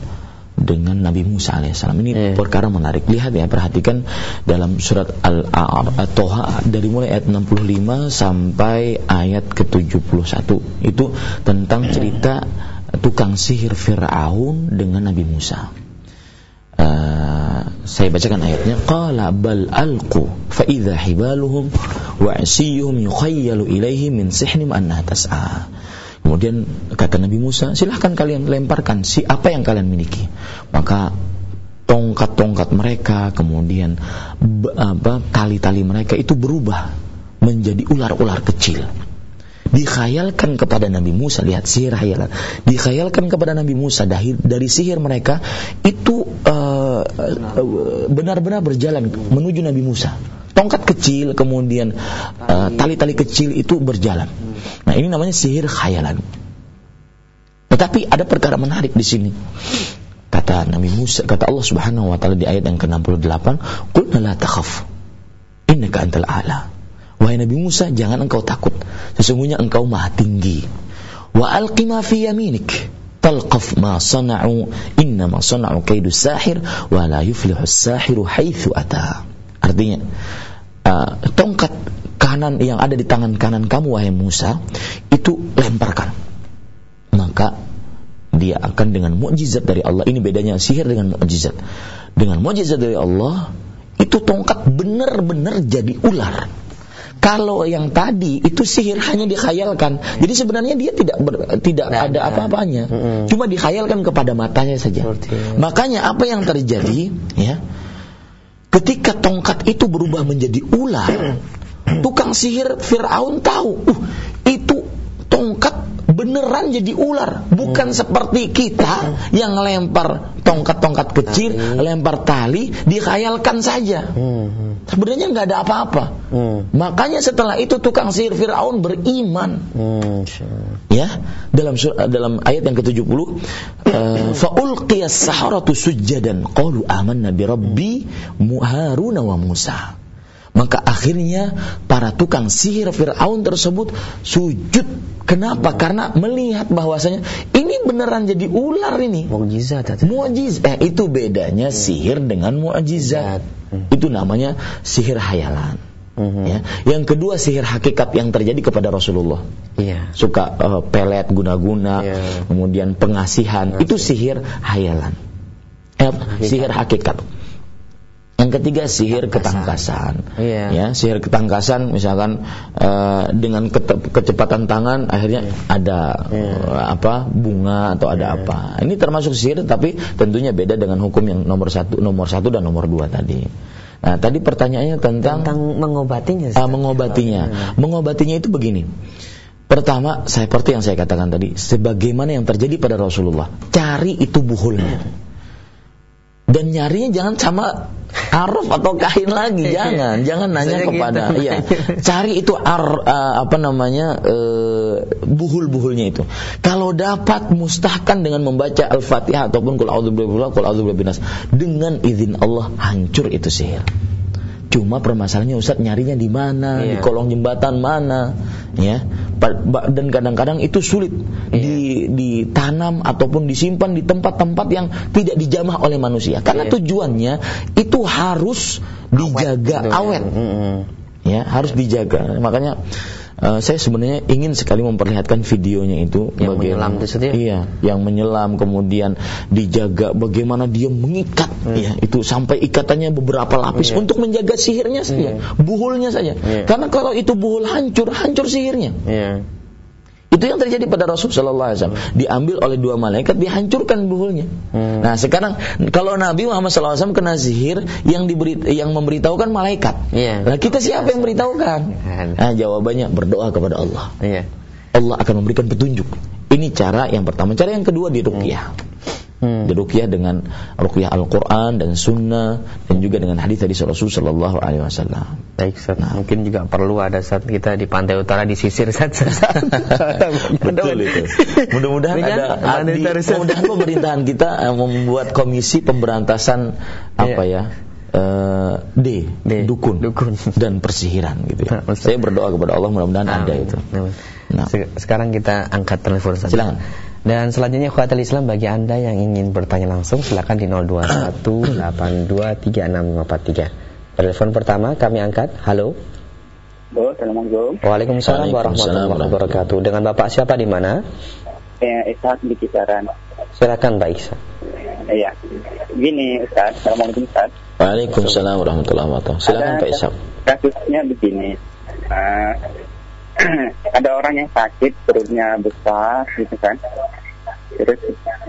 dengan Nabi Musa alaihissalam. Ini yeah. perkara menarik. Lihat ya, perhatikan dalam surat Al-Toha dari mulai ayat 65 sampai ayat ke-71. Itu tentang cerita tukang sihir Firaun dengan Nabi Musa. Uh, saya bacakan ayatnya. Qala bal alqu fa idza hibaluhum wa asiyuhum yukhayyalu ilaihi min sihnim annaha tas'a. Kemudian kata Nabi Musa silahkan kalian lemparkan si apa yang kalian miliki. Maka tongkat-tongkat mereka kemudian apa tali-tali mereka itu berubah menjadi ular-ular kecil dikhayalkan kepada Nabi Musa. Lihat sihir hayalan dikhayalkan kepada Nabi Musa dari, dari sihir mereka itu eh, eh, benar-benar uh, berjalan menuju Nabi Musa. Tongkat kecil kemudian eh, tali-tali uh, kecil itu berjalan. Nah ini namanya sihir khayalan. Tetapi ada perkara menarik di sini. Kata Nabi Musa kata Allah Subhanahu wa taala di ayat yang ke-68 qul la takhaf innaka antal a'la Wahai Nabi Musa, jangan engkau takut. Sesungguhnya engkau maha tinggi. Wa alqi ma fi yaminik. Talqaf ma sana'u innama sana'u kaidu sahir wa la yuflihu sahiru haitsu ata. Artinya, uh, tongkat kanan yang ada di tangan kanan kamu wahai Musa itu lemparkan. Maka dia akan dengan mukjizat dari Allah. Ini bedanya sihir dengan mukjizat. Dengan mukjizat dari Allah, itu tongkat benar-benar jadi ular. Kalau yang tadi itu sihir hanya dikhayalkan. Jadi sebenarnya dia tidak ber, tidak Nggak ada ada. apa-apanya. Mm-mm. Cuma dikhayalkan kepada matanya saja. Seperti- Makanya apa yang terjadi ya? Ketika tongkat itu berubah menjadi ular, tukang sihir Firaun tahu, uh, itu tongkat beneran jadi ular, bukan seperti kita yang lempar tongkat-tongkat kecil, Tali. lempar tali, dikhayalkan saja. Hmm. Sebenarnya nggak ada apa-apa. Hmm. Makanya setelah itu tukang sihir Firaun beriman. Hmm. Ya, dalam sur- dalam ayat yang ke-70, eh, fa ulqiyas saharatu sujjadan qalu amanna bi rabbi Mu- Haruna wa Musa. Maka akhirnya para tukang sihir Firaun tersebut sujud. Kenapa? Karena melihat bahwasanya ini beneran jadi ular ini. Mukjizat Mu'jiz eh itu bedanya sihir dengan mu'jizat. Hmm. Itu namanya sihir hayalan. Mhm. Ya. Yang kedua sihir hakikat yang terjadi kepada Rasulullah. Iya. Suka eh, pelet guna-guna, Iya. kemudian pengasihan, itu sihir hayalan. Eh, sihir hakikat. Yang ketiga sihir ketangkasan. Iya. Ya, sihir ketangkasan misalkan eh, dengan kecepatan tangan akhirnya ada Iya. eh, apa bunga atau ada apa. Ini termasuk sihir tapi tentunya beda dengan hukum yang nomor satu, nomor satu dan nomor dua tadi. Nah, tadi pertanyaannya tentang, Tentang mengobatinya. Ustaz. mengobatinya. Iya. Mengobatinya itu begini. Pertama, seperti yang saya katakan tadi, sebagaimana yang terjadi pada Rasulullah, cari itu buhulnya. Dan nyarinya jangan sama aruf atau kain lagi, jangan, jangan nanya Biasanya kepada, gitu. iya, [laughs] cari itu ar, eh, apa namanya eh, buhul-buhulnya itu. Kalau dapat mustahkan dengan membaca al-fatihah ataupun kul a'udzu birabbil kul a'udzu birabbin nas. dengan izin Allah hancur itu sihir. Cuma permasalahannya Ustaz nyarinya di mana, di Iya. kolong jembatan mana, ya. Dan kadang-kadang itu sulit Iya. di, ditanam ataupun disimpan di tempat-tempat yang tidak dijamah oleh manusia. Karena Iya. tujuannya itu harus dijaga Gitu ya. awet, Mm-mm. ya harus dijaga. Makanya eh, saya sebenarnya ingin sekali memperlihatkan videonya itu Yang menyelam itu Ustaz, ya? Iya, yang menyelam kemudian dijaga bagaimana dia mengikat ya itu sampai ikatannya beberapa lapis Hmm. Iya. untuk menjaga sihirnya saja, buhulnya saja. Iya. Karena kalau itu buhul hancur, hancur sihirnya. Iya. Itu yang terjadi pada Rasul Shallallahu Alaihi Wasallam. Diambil oleh dua malaikat, dihancurkan buhulnya. Hmm. Nah sekarang kalau Nabi Muhammad Sallallahu Alaihi Wasallam kena sihir yang diberi yang memberitahukan malaikat. Iya. Nah kita siapa yang beritahukan? Ada. Nah jawabannya berdoa kepada Allah. Iya. Allah akan memberikan petunjuk. Ini cara yang pertama. Cara yang kedua di ruqyah. Hmm. Diruqyah dengan ruqyah Al-Qur'an dan sunnah dan juga dengan hadis hadis Rasul sallallahu alaihi wasallam. Baik, Ustaz. Nah. Mungkin juga perlu ada saat kita di pantai utara disisir Ustaz. [laughs] Betul itu. Mudah-mudahan ada mudah-mudahan pemerintahan kita eh, membuat komisi pemberantasan apa ya? Eh, D, D, dukun, dukun. dan persihiran gitu ya. [laughs] Nah, Ustaz. Saya berdoa kepada Allah mudah-mudahan ada itu. Amin. Nah. Se- Sekarang kita angkat telepon saja. Silakan. Dan selanjutnya khawatir Islam bagi Anda yang ingin bertanya langsung silakan di 0218236543. Telepon pertama kami angkat. Halo. Halo, Assalamualaikum. Waalaikumsalam Waalaikumsalam warahmatullahi wabarakatuh. Dengan Bapak siapa di mana? Saya Ishak di kisaran. Silakan Pak Iksan. Iya. Gini, Ustaz. Assalamualaikum, Ustaz. Waalaikumsalam warahmatullahi wabarakatuh. Silakan Pak Ishak. Kasusnya begini. Eh, [clears throat] ada orang yang sakit, perutnya besar, gitu kan. Terus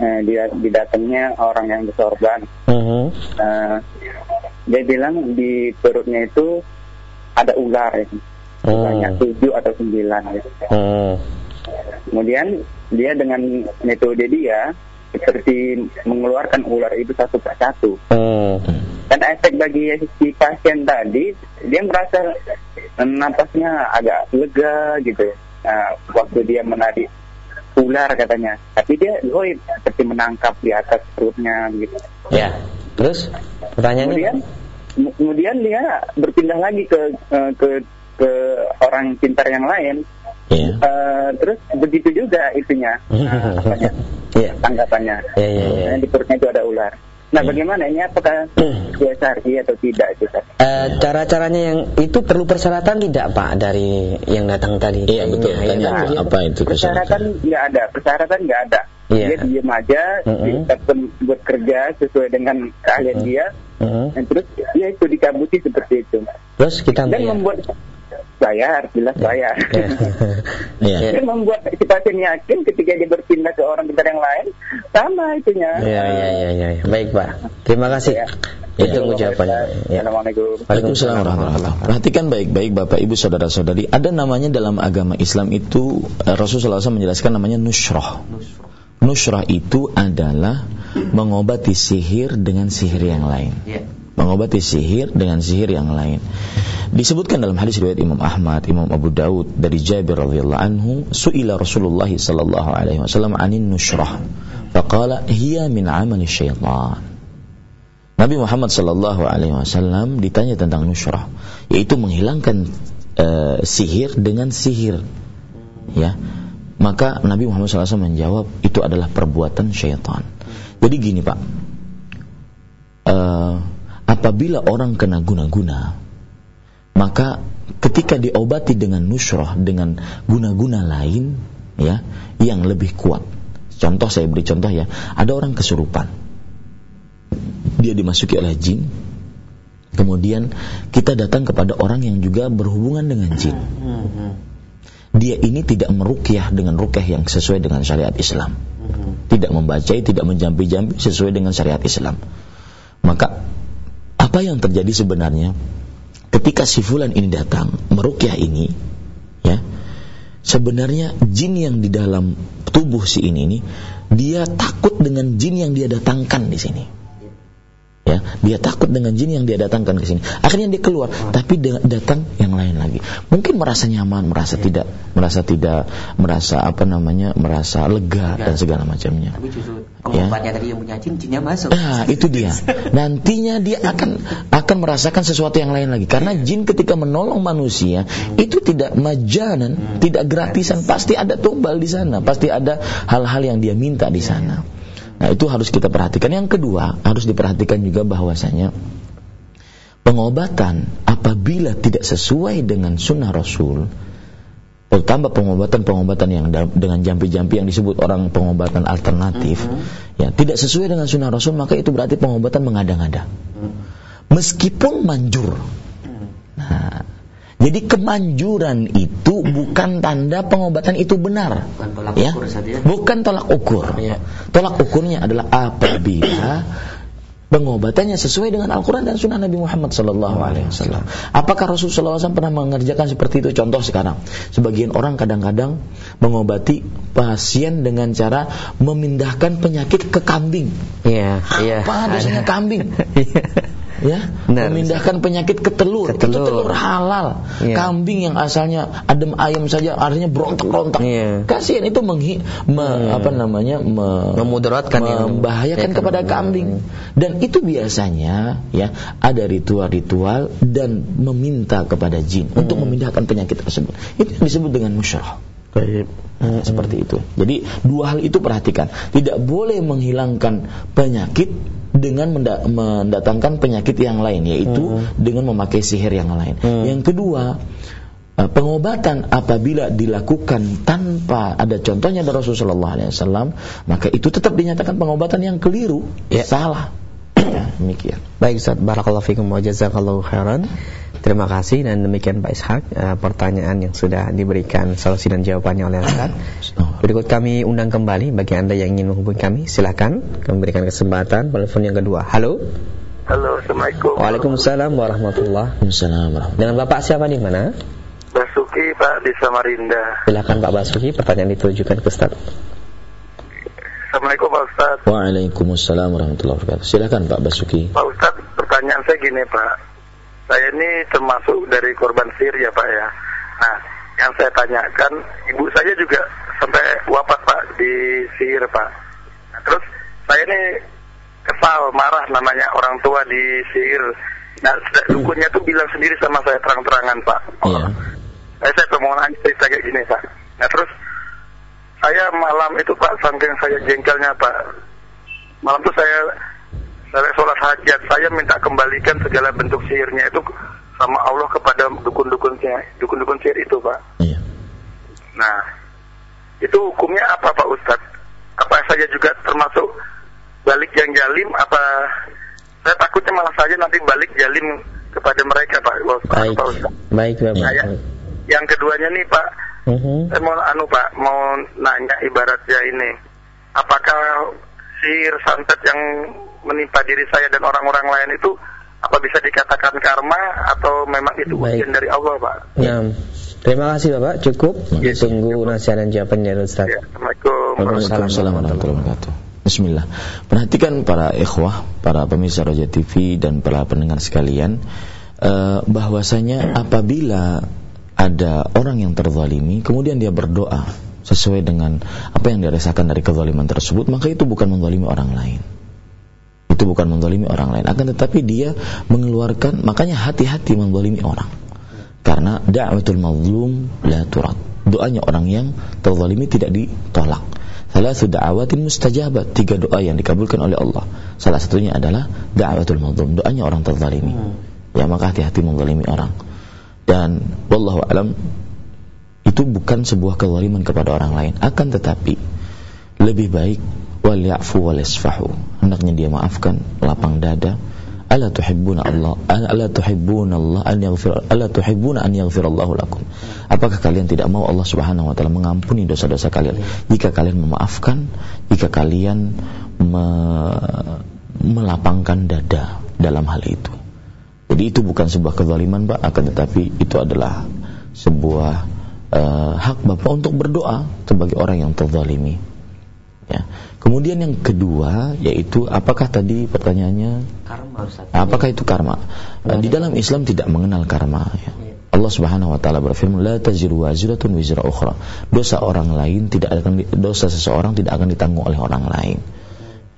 eh, dia didatangnya orang yang bersorban. Mhm. Eh, dia bilang di perutnya itu ada ular, ya. Hmm. banyak tujuh atau sembilan. Ya. Hmm. Kemudian dia dengan metode dia seperti mengeluarkan ular itu satu persatu. Hmm. Dan efek bagi si pasien tadi, dia merasa eh, napasnya agak lega gitu. Nah, waktu dia menarik ular katanya, tapi dia goib seperti menangkap di atas perutnya gitu. Ya. Terus pertanyaannya Kemudian, mu- kemudian dia berpindah lagi ke eh, ke ke orang pintar yang lain. Iya. Eh, terus begitu juga itunya, nah, [laughs] apanya, Iya. tanggapannya. Ya, ya, ya. Nah, Di perutnya itu ada ular. Nah, Iya. bagaimana ini? Apakah dia syar'i atau tidak? Itu? Eh, cara-caranya yang itu perlu persyaratan tidak Pak dari yang datang tadi? Iya, betul. Tanya ya, apa, tadi. apa itu Persyaratan nggak ada, persyaratan nggak ada. Iya. dia diem aja, Mm-mm. dia tetap bekerja sesuai dengan keahlian Mm. dia, Heeh. dan terus dia itu dikabuti seperti itu. Terus kita Dan bayar. membuat bayar, jelas bayar. Ya. Iya. [laughs] Ya. Dan membuat si pasien yakin ketika dia berpindah ke orang pintar yang lain, sama itunya. Ya, ya, ya, ya, ya. Baik, Pak. Terima kasih. Ya. Itu Ya. ucapannya. Ya. Assalamualaikum. Waalaikumsalam warahmatullahi wabarakatuh. Perhatikan baik-baik Bapak Ibu saudara-saudari, ada namanya dalam agama Islam itu eh, Rasulullah SAW menjelaskan namanya nusrah. Nusrah itu adalah mengobati sihir dengan sihir yang lain. Ya. Mengobati sihir dengan sihir yang lain. Disebutkan dalam hadis riwayat Imam Ahmad, Imam Abu Daud dari Jabir radhiyallahu anhu, suila Rasulullah sallallahu alaihi wasallam anin nusrah. Faqala hiya min amali syaitan. Nabi Muhammad sallallahu alaihi wasallam ditanya tentang nusrah, yaitu menghilangkan eh, sihir dengan sihir. Ya. Maka Nabi Muhammad SAW menjawab itu adalah perbuatan syaitan. Jadi gini Pak, Eh, apabila orang kena guna-guna, maka ketika diobati dengan nusrah dengan guna-guna lain, ya, yang lebih kuat. Contoh saya beri contoh ya, ada orang kesurupan, dia dimasuki oleh jin, kemudian kita datang kepada orang yang juga berhubungan dengan jin. Dia ini tidak merukyah dengan rukyah yang sesuai dengan syariat Islam. Tidak membacai, tidak menjampi-jampi sesuai dengan syariat Islam. Maka apa yang terjadi sebenarnya? Ketika si fulan ini datang merukyah ini ya sebenarnya jin yang di dalam tubuh si ini nih dia takut dengan jin yang dia datangkan di sini ya dia takut dengan jin yang dia datangkan ke sini. Akhirnya dia keluar tapi datang yang lain lagi. Mungkin merasa nyaman merasa tidak merasa tidak merasa apa namanya merasa lega dan segala macamnya. Tapi justru Ya. tadi yang punya jin, jinnya masuk. Nah, itu dia. [laughs] Nantinya dia akan akan merasakan sesuatu yang lain lagi. Karena jin ketika menolong manusia itu tidak majanan, tidak gratisan, pasti ada tumbal di sana, pasti ada hal-hal yang dia minta di sana. Nah, itu harus kita perhatikan. Yang kedua, harus diperhatikan juga bahwasanya pengobatan apabila tidak sesuai dengan sunnah Rasul terutama pengobatan-pengobatan yang dengan jampi-jampi yang disebut orang pengobatan alternatif ya tidak sesuai dengan sunnah Rasul maka itu berarti pengobatan mengada-ngada. Meskipun manjur. Nah, jadi kemanjuran itu bukan tanda pengobatan itu benar Bukan tolak ya ukur saja. bukan tolak ukur Ya. tolak ukurnya adalah apabila pengobatannya sesuai dengan Al-Quran dan Sunnah Nabi Muhammad Sallallahu Alaihi Wasallam. Apakah Rasulullah SAW pernah mengerjakan seperti itu? Contoh sekarang, sebagian orang kadang-kadang mengobati pasien dengan cara memindahkan penyakit ke kambing. Iya, iya. Apa dosanya Ada. kambing? [laughs] Ya, Benar. memindahkan penyakit ke telur. Ke telur. Itu telur halal. Iya. Kambing yang asalnya adem ayam saja, artinya berontak-berontak. Iya. Kasihan itu menghi, me- apa namanya, me- Memudaratkan yang- membahayakan ya, kepada kambing. Dan itu biasanya ya ada ritual-ritual dan meminta kepada jin untuk memindahkan penyakit tersebut. Itu disebut dengan musyarah. Baik. Nah, seperti itu. Jadi dua hal itu perhatikan. Tidak boleh menghilangkan penyakit dengan menda- mendatangkan penyakit yang lain, yaitu dengan memakai sihir yang lain. Hmm. Yang kedua, eh, pengobatan apabila dilakukan tanpa ada contohnya dari Rasulullah SAW, maka itu tetap dinyatakan pengobatan yang keliru, Ya. salah. [coughs] Ya, demikian. Baik Ustaz, barakallahu fikum wa jazakallahu khairan. Terima kasih dan demikian Pak Ishak eh, pertanyaan yang sudah diberikan solusi dan jawabannya oleh Ustaz. Berikut kami undang kembali bagi Anda yang ingin menghubungi kami, silakan kami berikan kesempatan telepon yang kedua. Halo. Halo, Assalamualaikum. Waalaikumsalam warahmatullahi Assalamualaikum. Dengan Bapak siapa di mana? Basuki Pak di Samarinda. Silakan Pak Basuki, pertanyaan ditujukan ke Ustaz. Assalamualaikum Pak Ustaz. Waalaikumsalam warahmatullahi wabarakatuh. Silakan Pak Basuki. Pak Ustaz, pertanyaan saya gini Pak. Saya ini termasuk dari korban sihir ya Pak ya. Nah, yang saya tanyakan, ibu saya juga sampai wafat Pak di sihir Pak. Nah, terus saya ini kesal, marah namanya orang tua di sihir. Nah, dukunnya tuh bilang sendiri sama saya terang-terangan Pak. Iya. Eh, saya permohonan cerita kayak gini Pak. Nah terus saya malam itu Pak saking saya jengkelnya Pak. Malam itu saya saya sholat hajat. Saya minta kembalikan segala bentuk sihirnya itu sama Allah kepada dukun-dukunnya, dukun-dukun sihir itu Pak. Iya. Nah itu hukumnya apa Pak Ustadz? apa saja juga termasuk balik yang jalim apa saya takutnya malah saja nanti balik jalim kepada mereka Pak Pak- Baik. Pak Ustaz. Baik, Bapak. Nah, ya. Yang keduanya nih Pak, Mhm. saya mau anu Pak, mau nanya ibaratnya ini, apakah sihir santet yang menimpa diri saya dan orang-orang lain itu apa bisa dikatakan karma atau memang itu Baik. ujian dari Allah Pak? Nah, terima kasih Bapak. Cukup. Ya. Tunggu nasihat dan jawaban dari Ustaz. Ya, Assalamualaikum. Waalaikumsalam warahmatullahi wabarakatuh. Bismillah. Perhatikan para ikhwah, para pemirsa Roja TV dan para pendengar sekalian, eh, bahwasanya apabila ada orang yang terzalimi, kemudian dia berdoa sesuai dengan apa yang dirasakan dari kezaliman tersebut, maka itu bukan menzalimi orang lain. Itu bukan menzalimi orang lain, akan tetapi dia mengeluarkan, makanya hati-hati menzalimi orang. Karena da'watul mazlum la turad. Doanya orang yang terzalimi tidak ditolak. Salah da'awatin mustajabat, tiga doa yang dikabulkan oleh Allah. Salah satunya adalah da'watul mazlum, doanya orang terzalimi. Ya maka hati-hati menzalimi orang. Dan wallahu alam itu bukan sebuah kezaliman kepada orang lain, akan tetapi lebih baik wal ya'fu wal yasfahu. Hendaknya dia maafkan, lapang dada. Ala tuhibbuna Allah, ala tuhibbuna Allah an yaghfir, ala tuhibbuna an yaghfirallahu lakum. Apakah kalian tidak mau Allah Subhanahu wa taala mengampuni dosa-dosa kalian jika kalian memaafkan, jika kalian me- melapangkan dada dalam hal itu. Jadi itu bukan sebuah kezaliman, Pak, akan tetapi itu adalah sebuah eh, hak Bapak untuk berdoa sebagai orang yang terzalimi. Ya. Kemudian yang kedua yaitu apakah tadi pertanyaannya Karma Ustaz. apakah itu karma? Eh, Di dalam Islam tidak mengenal karma ya. Allah Subhanahu wa taala berfirman la taziru waziratun wizra ukhra. Dosa orang lain tidak akan dosa seseorang tidak akan ditanggung oleh orang lain.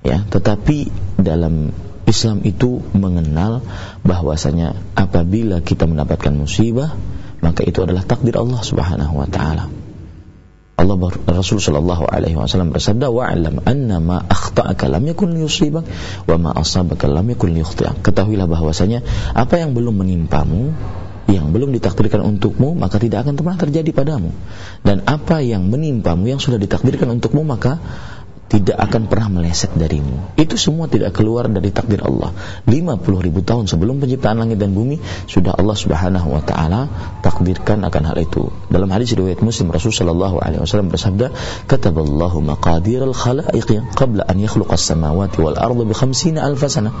Ya, tetapi dalam Islam itu mengenal bahwasanya apabila kita mendapatkan musibah maka itu adalah takdir Allah Subhanahu wa taala. Allah Rasul sallallahu alaihi wasallam bersabda wa'lam anna ma akhta'aka lam yakun liyusibak wa ma asabaka lam yakun liyukhti'ak. Ketahuilah bahwasanya apa yang belum menimpamu yang belum ditakdirkan untukmu maka tidak akan pernah terjadi padamu dan apa yang menimpamu yang sudah ditakdirkan untukmu maka tidak akan pernah meleset darimu. Itu semua tidak keluar dari takdir Allah. 50 ribu tahun sebelum penciptaan langit dan bumi sudah Allah Subhanahu wa taala takdirkan akan hal itu. Dalam hadis riwayat Muslim Rasul sallallahu alaihi wasallam bersabda, "Kataballahu maqadiral khalaiq qabla an yakhluqa as-samawati wal arda bi 50 alf sana."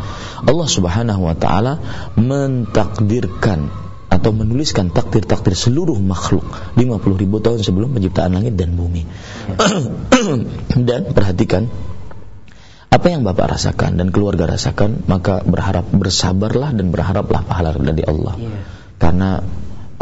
Allah Subhanahu wa taala mentakdirkan atau menuliskan takdir-takdir seluruh makhluk 50 ribu tahun sebelum penciptaan langit dan bumi. [clears throat] dan perhatikan apa yang Bapak rasakan dan keluarga rasakan, maka berharap bersabarlah dan berharaplah pahala dari Allah. Karena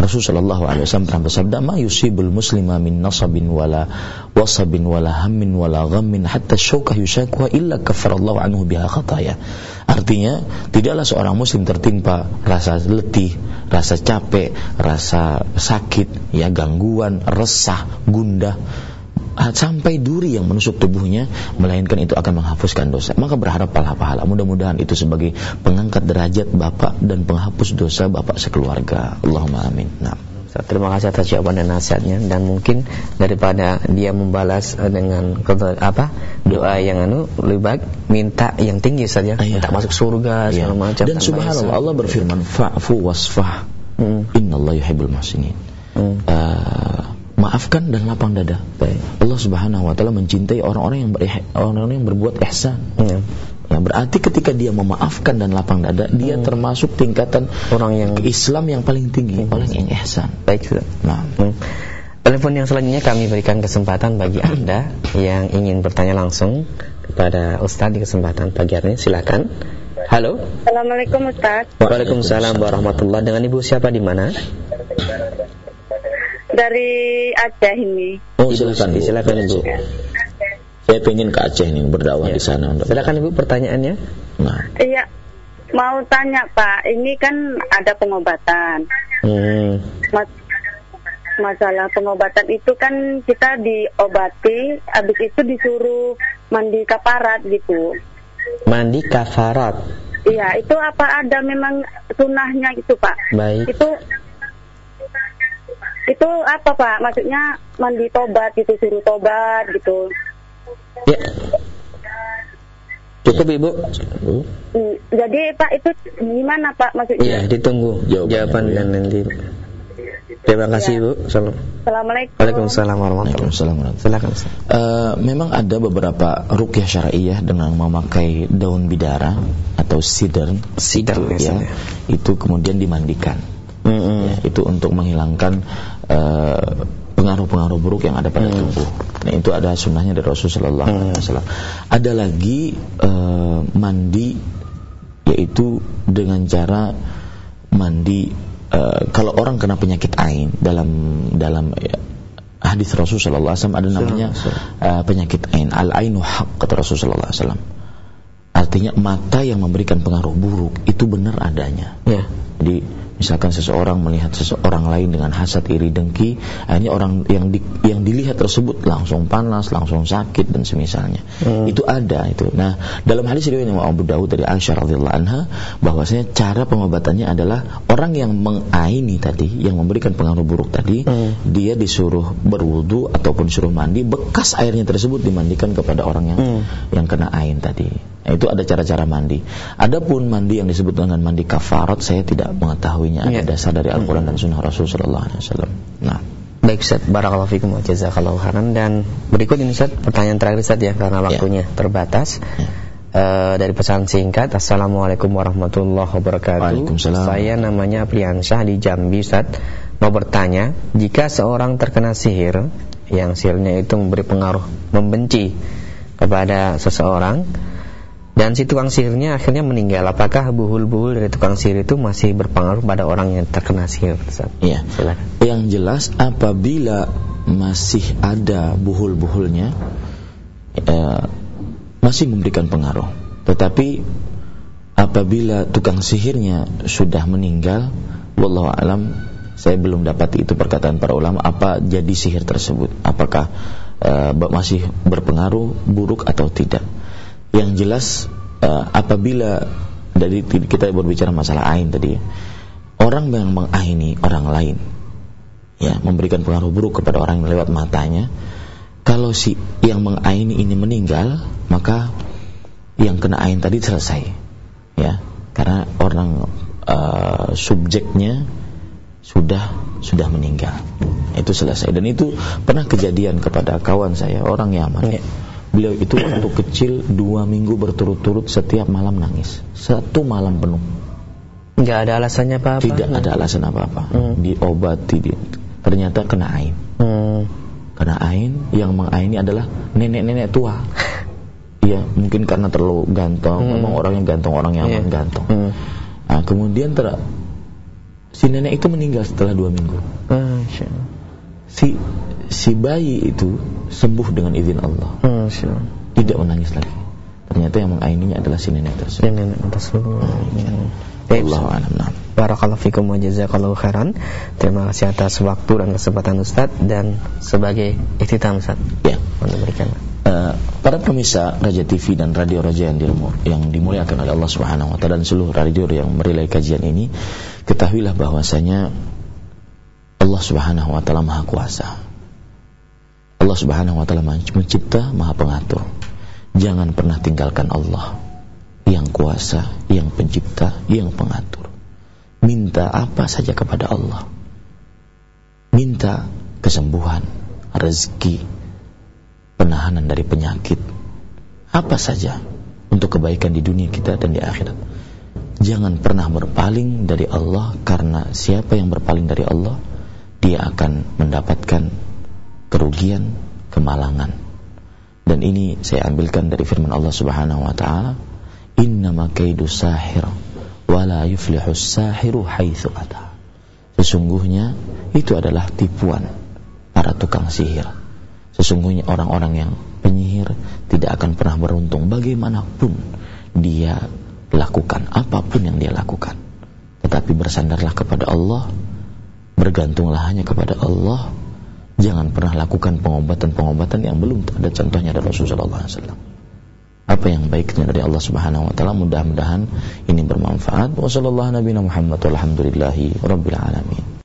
Rasulullah sallallahu alaihi wasallam pernah bersabda, "Ma yusibul muslima min nasabin wala wasabin wala hammin wala ghammin hatta syaukah yusakuha illa kafarallahu anhu biha khataya." Artinya, tidaklah seorang muslim tertimpa rasa letih, rasa capek, rasa sakit, ya gangguan, resah, gundah sampai duri yang menusuk tubuhnya melainkan itu akan menghapuskan dosa maka berharap pahala-pahala mudah-mudahan itu sebagai pengangkat derajat bapak dan penghapus dosa bapak sekeluarga Allahumma amin nah Terima kasih atas jawaban dan nasihatnya dan mungkin daripada dia membalas eh, dengan apa doa yang anu lebih baik minta yang tinggi saja Ah, iya. minta masuk surga Ya. segala macam dan subhanallah. Allah berfirman fa'fu wasfah Hmm. innallaha yuhibbul muhsinin Hmm. Eh, maafkan dan lapang dada Baik. Allah Subhanahu wa taala mencintai orang-orang yang ber- orang-orang yang berbuat ihsan Ya. Ya, berarti ketika dia memaafkan dan lapang dada, dia termasuk tingkatan Orang yang Islam yang paling tinggi, orang yang ihsan. baik sudah. Nah, Hmm. Telepon yang selanjutnya kami berikan kesempatan bagi Anda yang ingin bertanya langsung kepada Ustadz di kesempatan pagi hari ini. Silakan. Halo. Assalamualaikum Ustaz Waalaikumsalam warahmatullahi Dengan Ibu siapa di mana? Dari Aceh ini oh silakan. Silakan Ibu. Saya pengen ke Aceh nih berdakwah di sana. untuk- Silakan Ibu pertanyaannya. Nah, Iya Mau tanya Pak Ini kan ada pengobatan Hmm. Mas- Masalah pengobatan itu kan Kita diobati Habis itu disuruh mandi kaparat gitu Mandi kafarat. Iya itu apa ada memang sunahnya itu Pak Baik. Itu itu apa Pak? Maksudnya mandi tobat gitu, suruh tobat gitu. Ya. Cukup Ibu? Jadi Pak itu gimana Pak maksudnya? Iya, ditunggu Jawabannya jawaban dulu ya. dan nanti. Terima kasih Ibu. Salam. Assalamualaikum. Waalaikumsalam warahmatullahi warahmatullahi Silakan. Ustaz. Eh, memang ada beberapa rukyah syariah dengan memakai daun bidara atau sidr Sidr, itu, biasanya. ya, itu kemudian dimandikan Mm-mm. ya, itu untuk menghilangkan eh, pengaruh-pengaruh buruk yang ada pada tubuh. Nah itu ada sunnahnya dari Rasulullah SAW. Ada lagi eh, mandi yaitu dengan cara mandi eh, kalau orang kena penyakit ain dalam dalam ya, hadis Rasulullah SAW ada namanya eh, penyakit ain al ainu haq kata Rasulullah SAW. Artinya mata yang memberikan pengaruh buruk itu benar adanya. Ya. Jadi misalkan seseorang melihat seseorang lain dengan hasad iri dengki, akhirnya orang yang di, yang dilihat tersebut langsung panas, langsung sakit dan semisalnya. Hmm. Itu ada itu. Nah, dalam hadis riwayat Imam Abu Dawud dari Aisyah radhiyallahu anha bahwasanya cara pengobatannya adalah orang yang mengaini tadi, yang memberikan pengaruh buruk tadi, Hmm. dia disuruh berwudu ataupun disuruh mandi, bekas airnya tersebut dimandikan kepada orang yang Hmm. yang kena ain tadi. Nah, itu ada cara-cara mandi. Adapun mandi yang disebut dengan mandi kafarat saya tidak mengetahuinya ada Iya. dasar dari Al-Qur'an dan Sunnah Rasulullah SAW. Nah, Baik Ustaz, barakallahu fikum wa jazakallahu khairan dan berikut ini Ustaz pertanyaan terakhir Ustaz ya karena waktunya terbatas. Eh, dari pesan singkat Assalamualaikum warahmatullahi wabarakatuh Waalaikumsalam. Saya namanya Priyansyah di Jambi Ustaz Mau bertanya Jika seorang terkena sihir Yang sihirnya itu memberi pengaruh Membenci Kepada seseorang Dan si tukang sihirnya akhirnya meninggal Apakah buhul-buhul dari tukang sihir itu Masih berpengaruh pada orang yang terkena sihir iya. Yang jelas apabila masih ada buhul-buhulnya eh, masih memberikan pengaruh. Tetapi apabila tukang sihirnya sudah meninggal, wallahu alam saya belum dapat itu perkataan para ulama apa jadi sihir tersebut. Apakah eh, masih berpengaruh buruk atau tidak. Yang jelas eh, apabila dari kita berbicara masalah ain tadi ya, orang yang mengaini orang lain ya memberikan pengaruh buruk kepada orang yang lewat matanya kalau si yang mengaini ini meninggal maka yang kena ain tadi selesai ya. Karena orang eh, subjeknya sudah sudah meninggal. Itu selesai. Dan itu pernah kejadian kepada kawan saya orang Yaman. Ya. Beliau itu waktu kecil dua minggu berturut-turut setiap malam nangis satu malam penuh Nggak ada alasannya apa-apa tidak ada alasan apa-apa Hmm. diobati di, ternyata kena ain hmm. kena ain yang mengaini adalah nenek-nenek tua [laughs] Iya, mungkin karena terlalu gantong. Hmm. Memang orang yang gantong, orang yang Iya. gantong. Hmm. Nah, kemudian ter si nenek itu meninggal setelah dua minggu. Allah. Si si bayi itu sembuh dengan izin Allah, Allah. tidak menangis lagi. Ternyata yang mengaininya adalah si nenek tersebut. Dan nenek tersebut. Baik, Allah alam. Barakallahu fikum wa jazakallahu khairan. Terima kasih atas waktu dan kesempatan Ustaz dan sebagai ikhtitam Ustaz Ya. memberikan. Eh, para pemirsa Raja TV dan Radio Raja yang, dimu- yang dimuliakan oleh Allah Subhanahu wa taala dan seluruh radio yang merilai kajian ini, ketahuilah bahwasanya Allah Subhanahu wa taala Maha Kuasa. Allah Subhanahu wa taala Mencipta, Maha Pengatur. Jangan pernah tinggalkan Allah yang kuasa, yang pencipta, yang pengatur. Minta apa saja kepada Allah. Minta kesembuhan, rezeki, penahanan dari penyakit apa saja untuk kebaikan di dunia kita dan di akhirat jangan pernah berpaling dari Allah karena siapa yang berpaling dari Allah dia akan mendapatkan kerugian kemalangan dan ini saya ambilkan dari firman Allah Subhanahu wa taala innama kaidu sahir wala yuflihu sahiru haitsu ata sesungguhnya itu adalah tipuan para tukang sihir Sesungguhnya orang-orang yang penyihir tidak akan pernah beruntung bagaimanapun dia lakukan apa pun yang dia lakukan. Tetapi bersandarlah kepada Allah, bergantunglah hanya kepada Allah. Jangan pernah lakukan pengobatan-pengobatan yang belum ada contohnya dari Rasulullah SAW. Apa yang baiknya dari Allah Subhanahu wa taala mudah-mudahan ini bermanfaat. Walhamdulillahi rabbil alamin.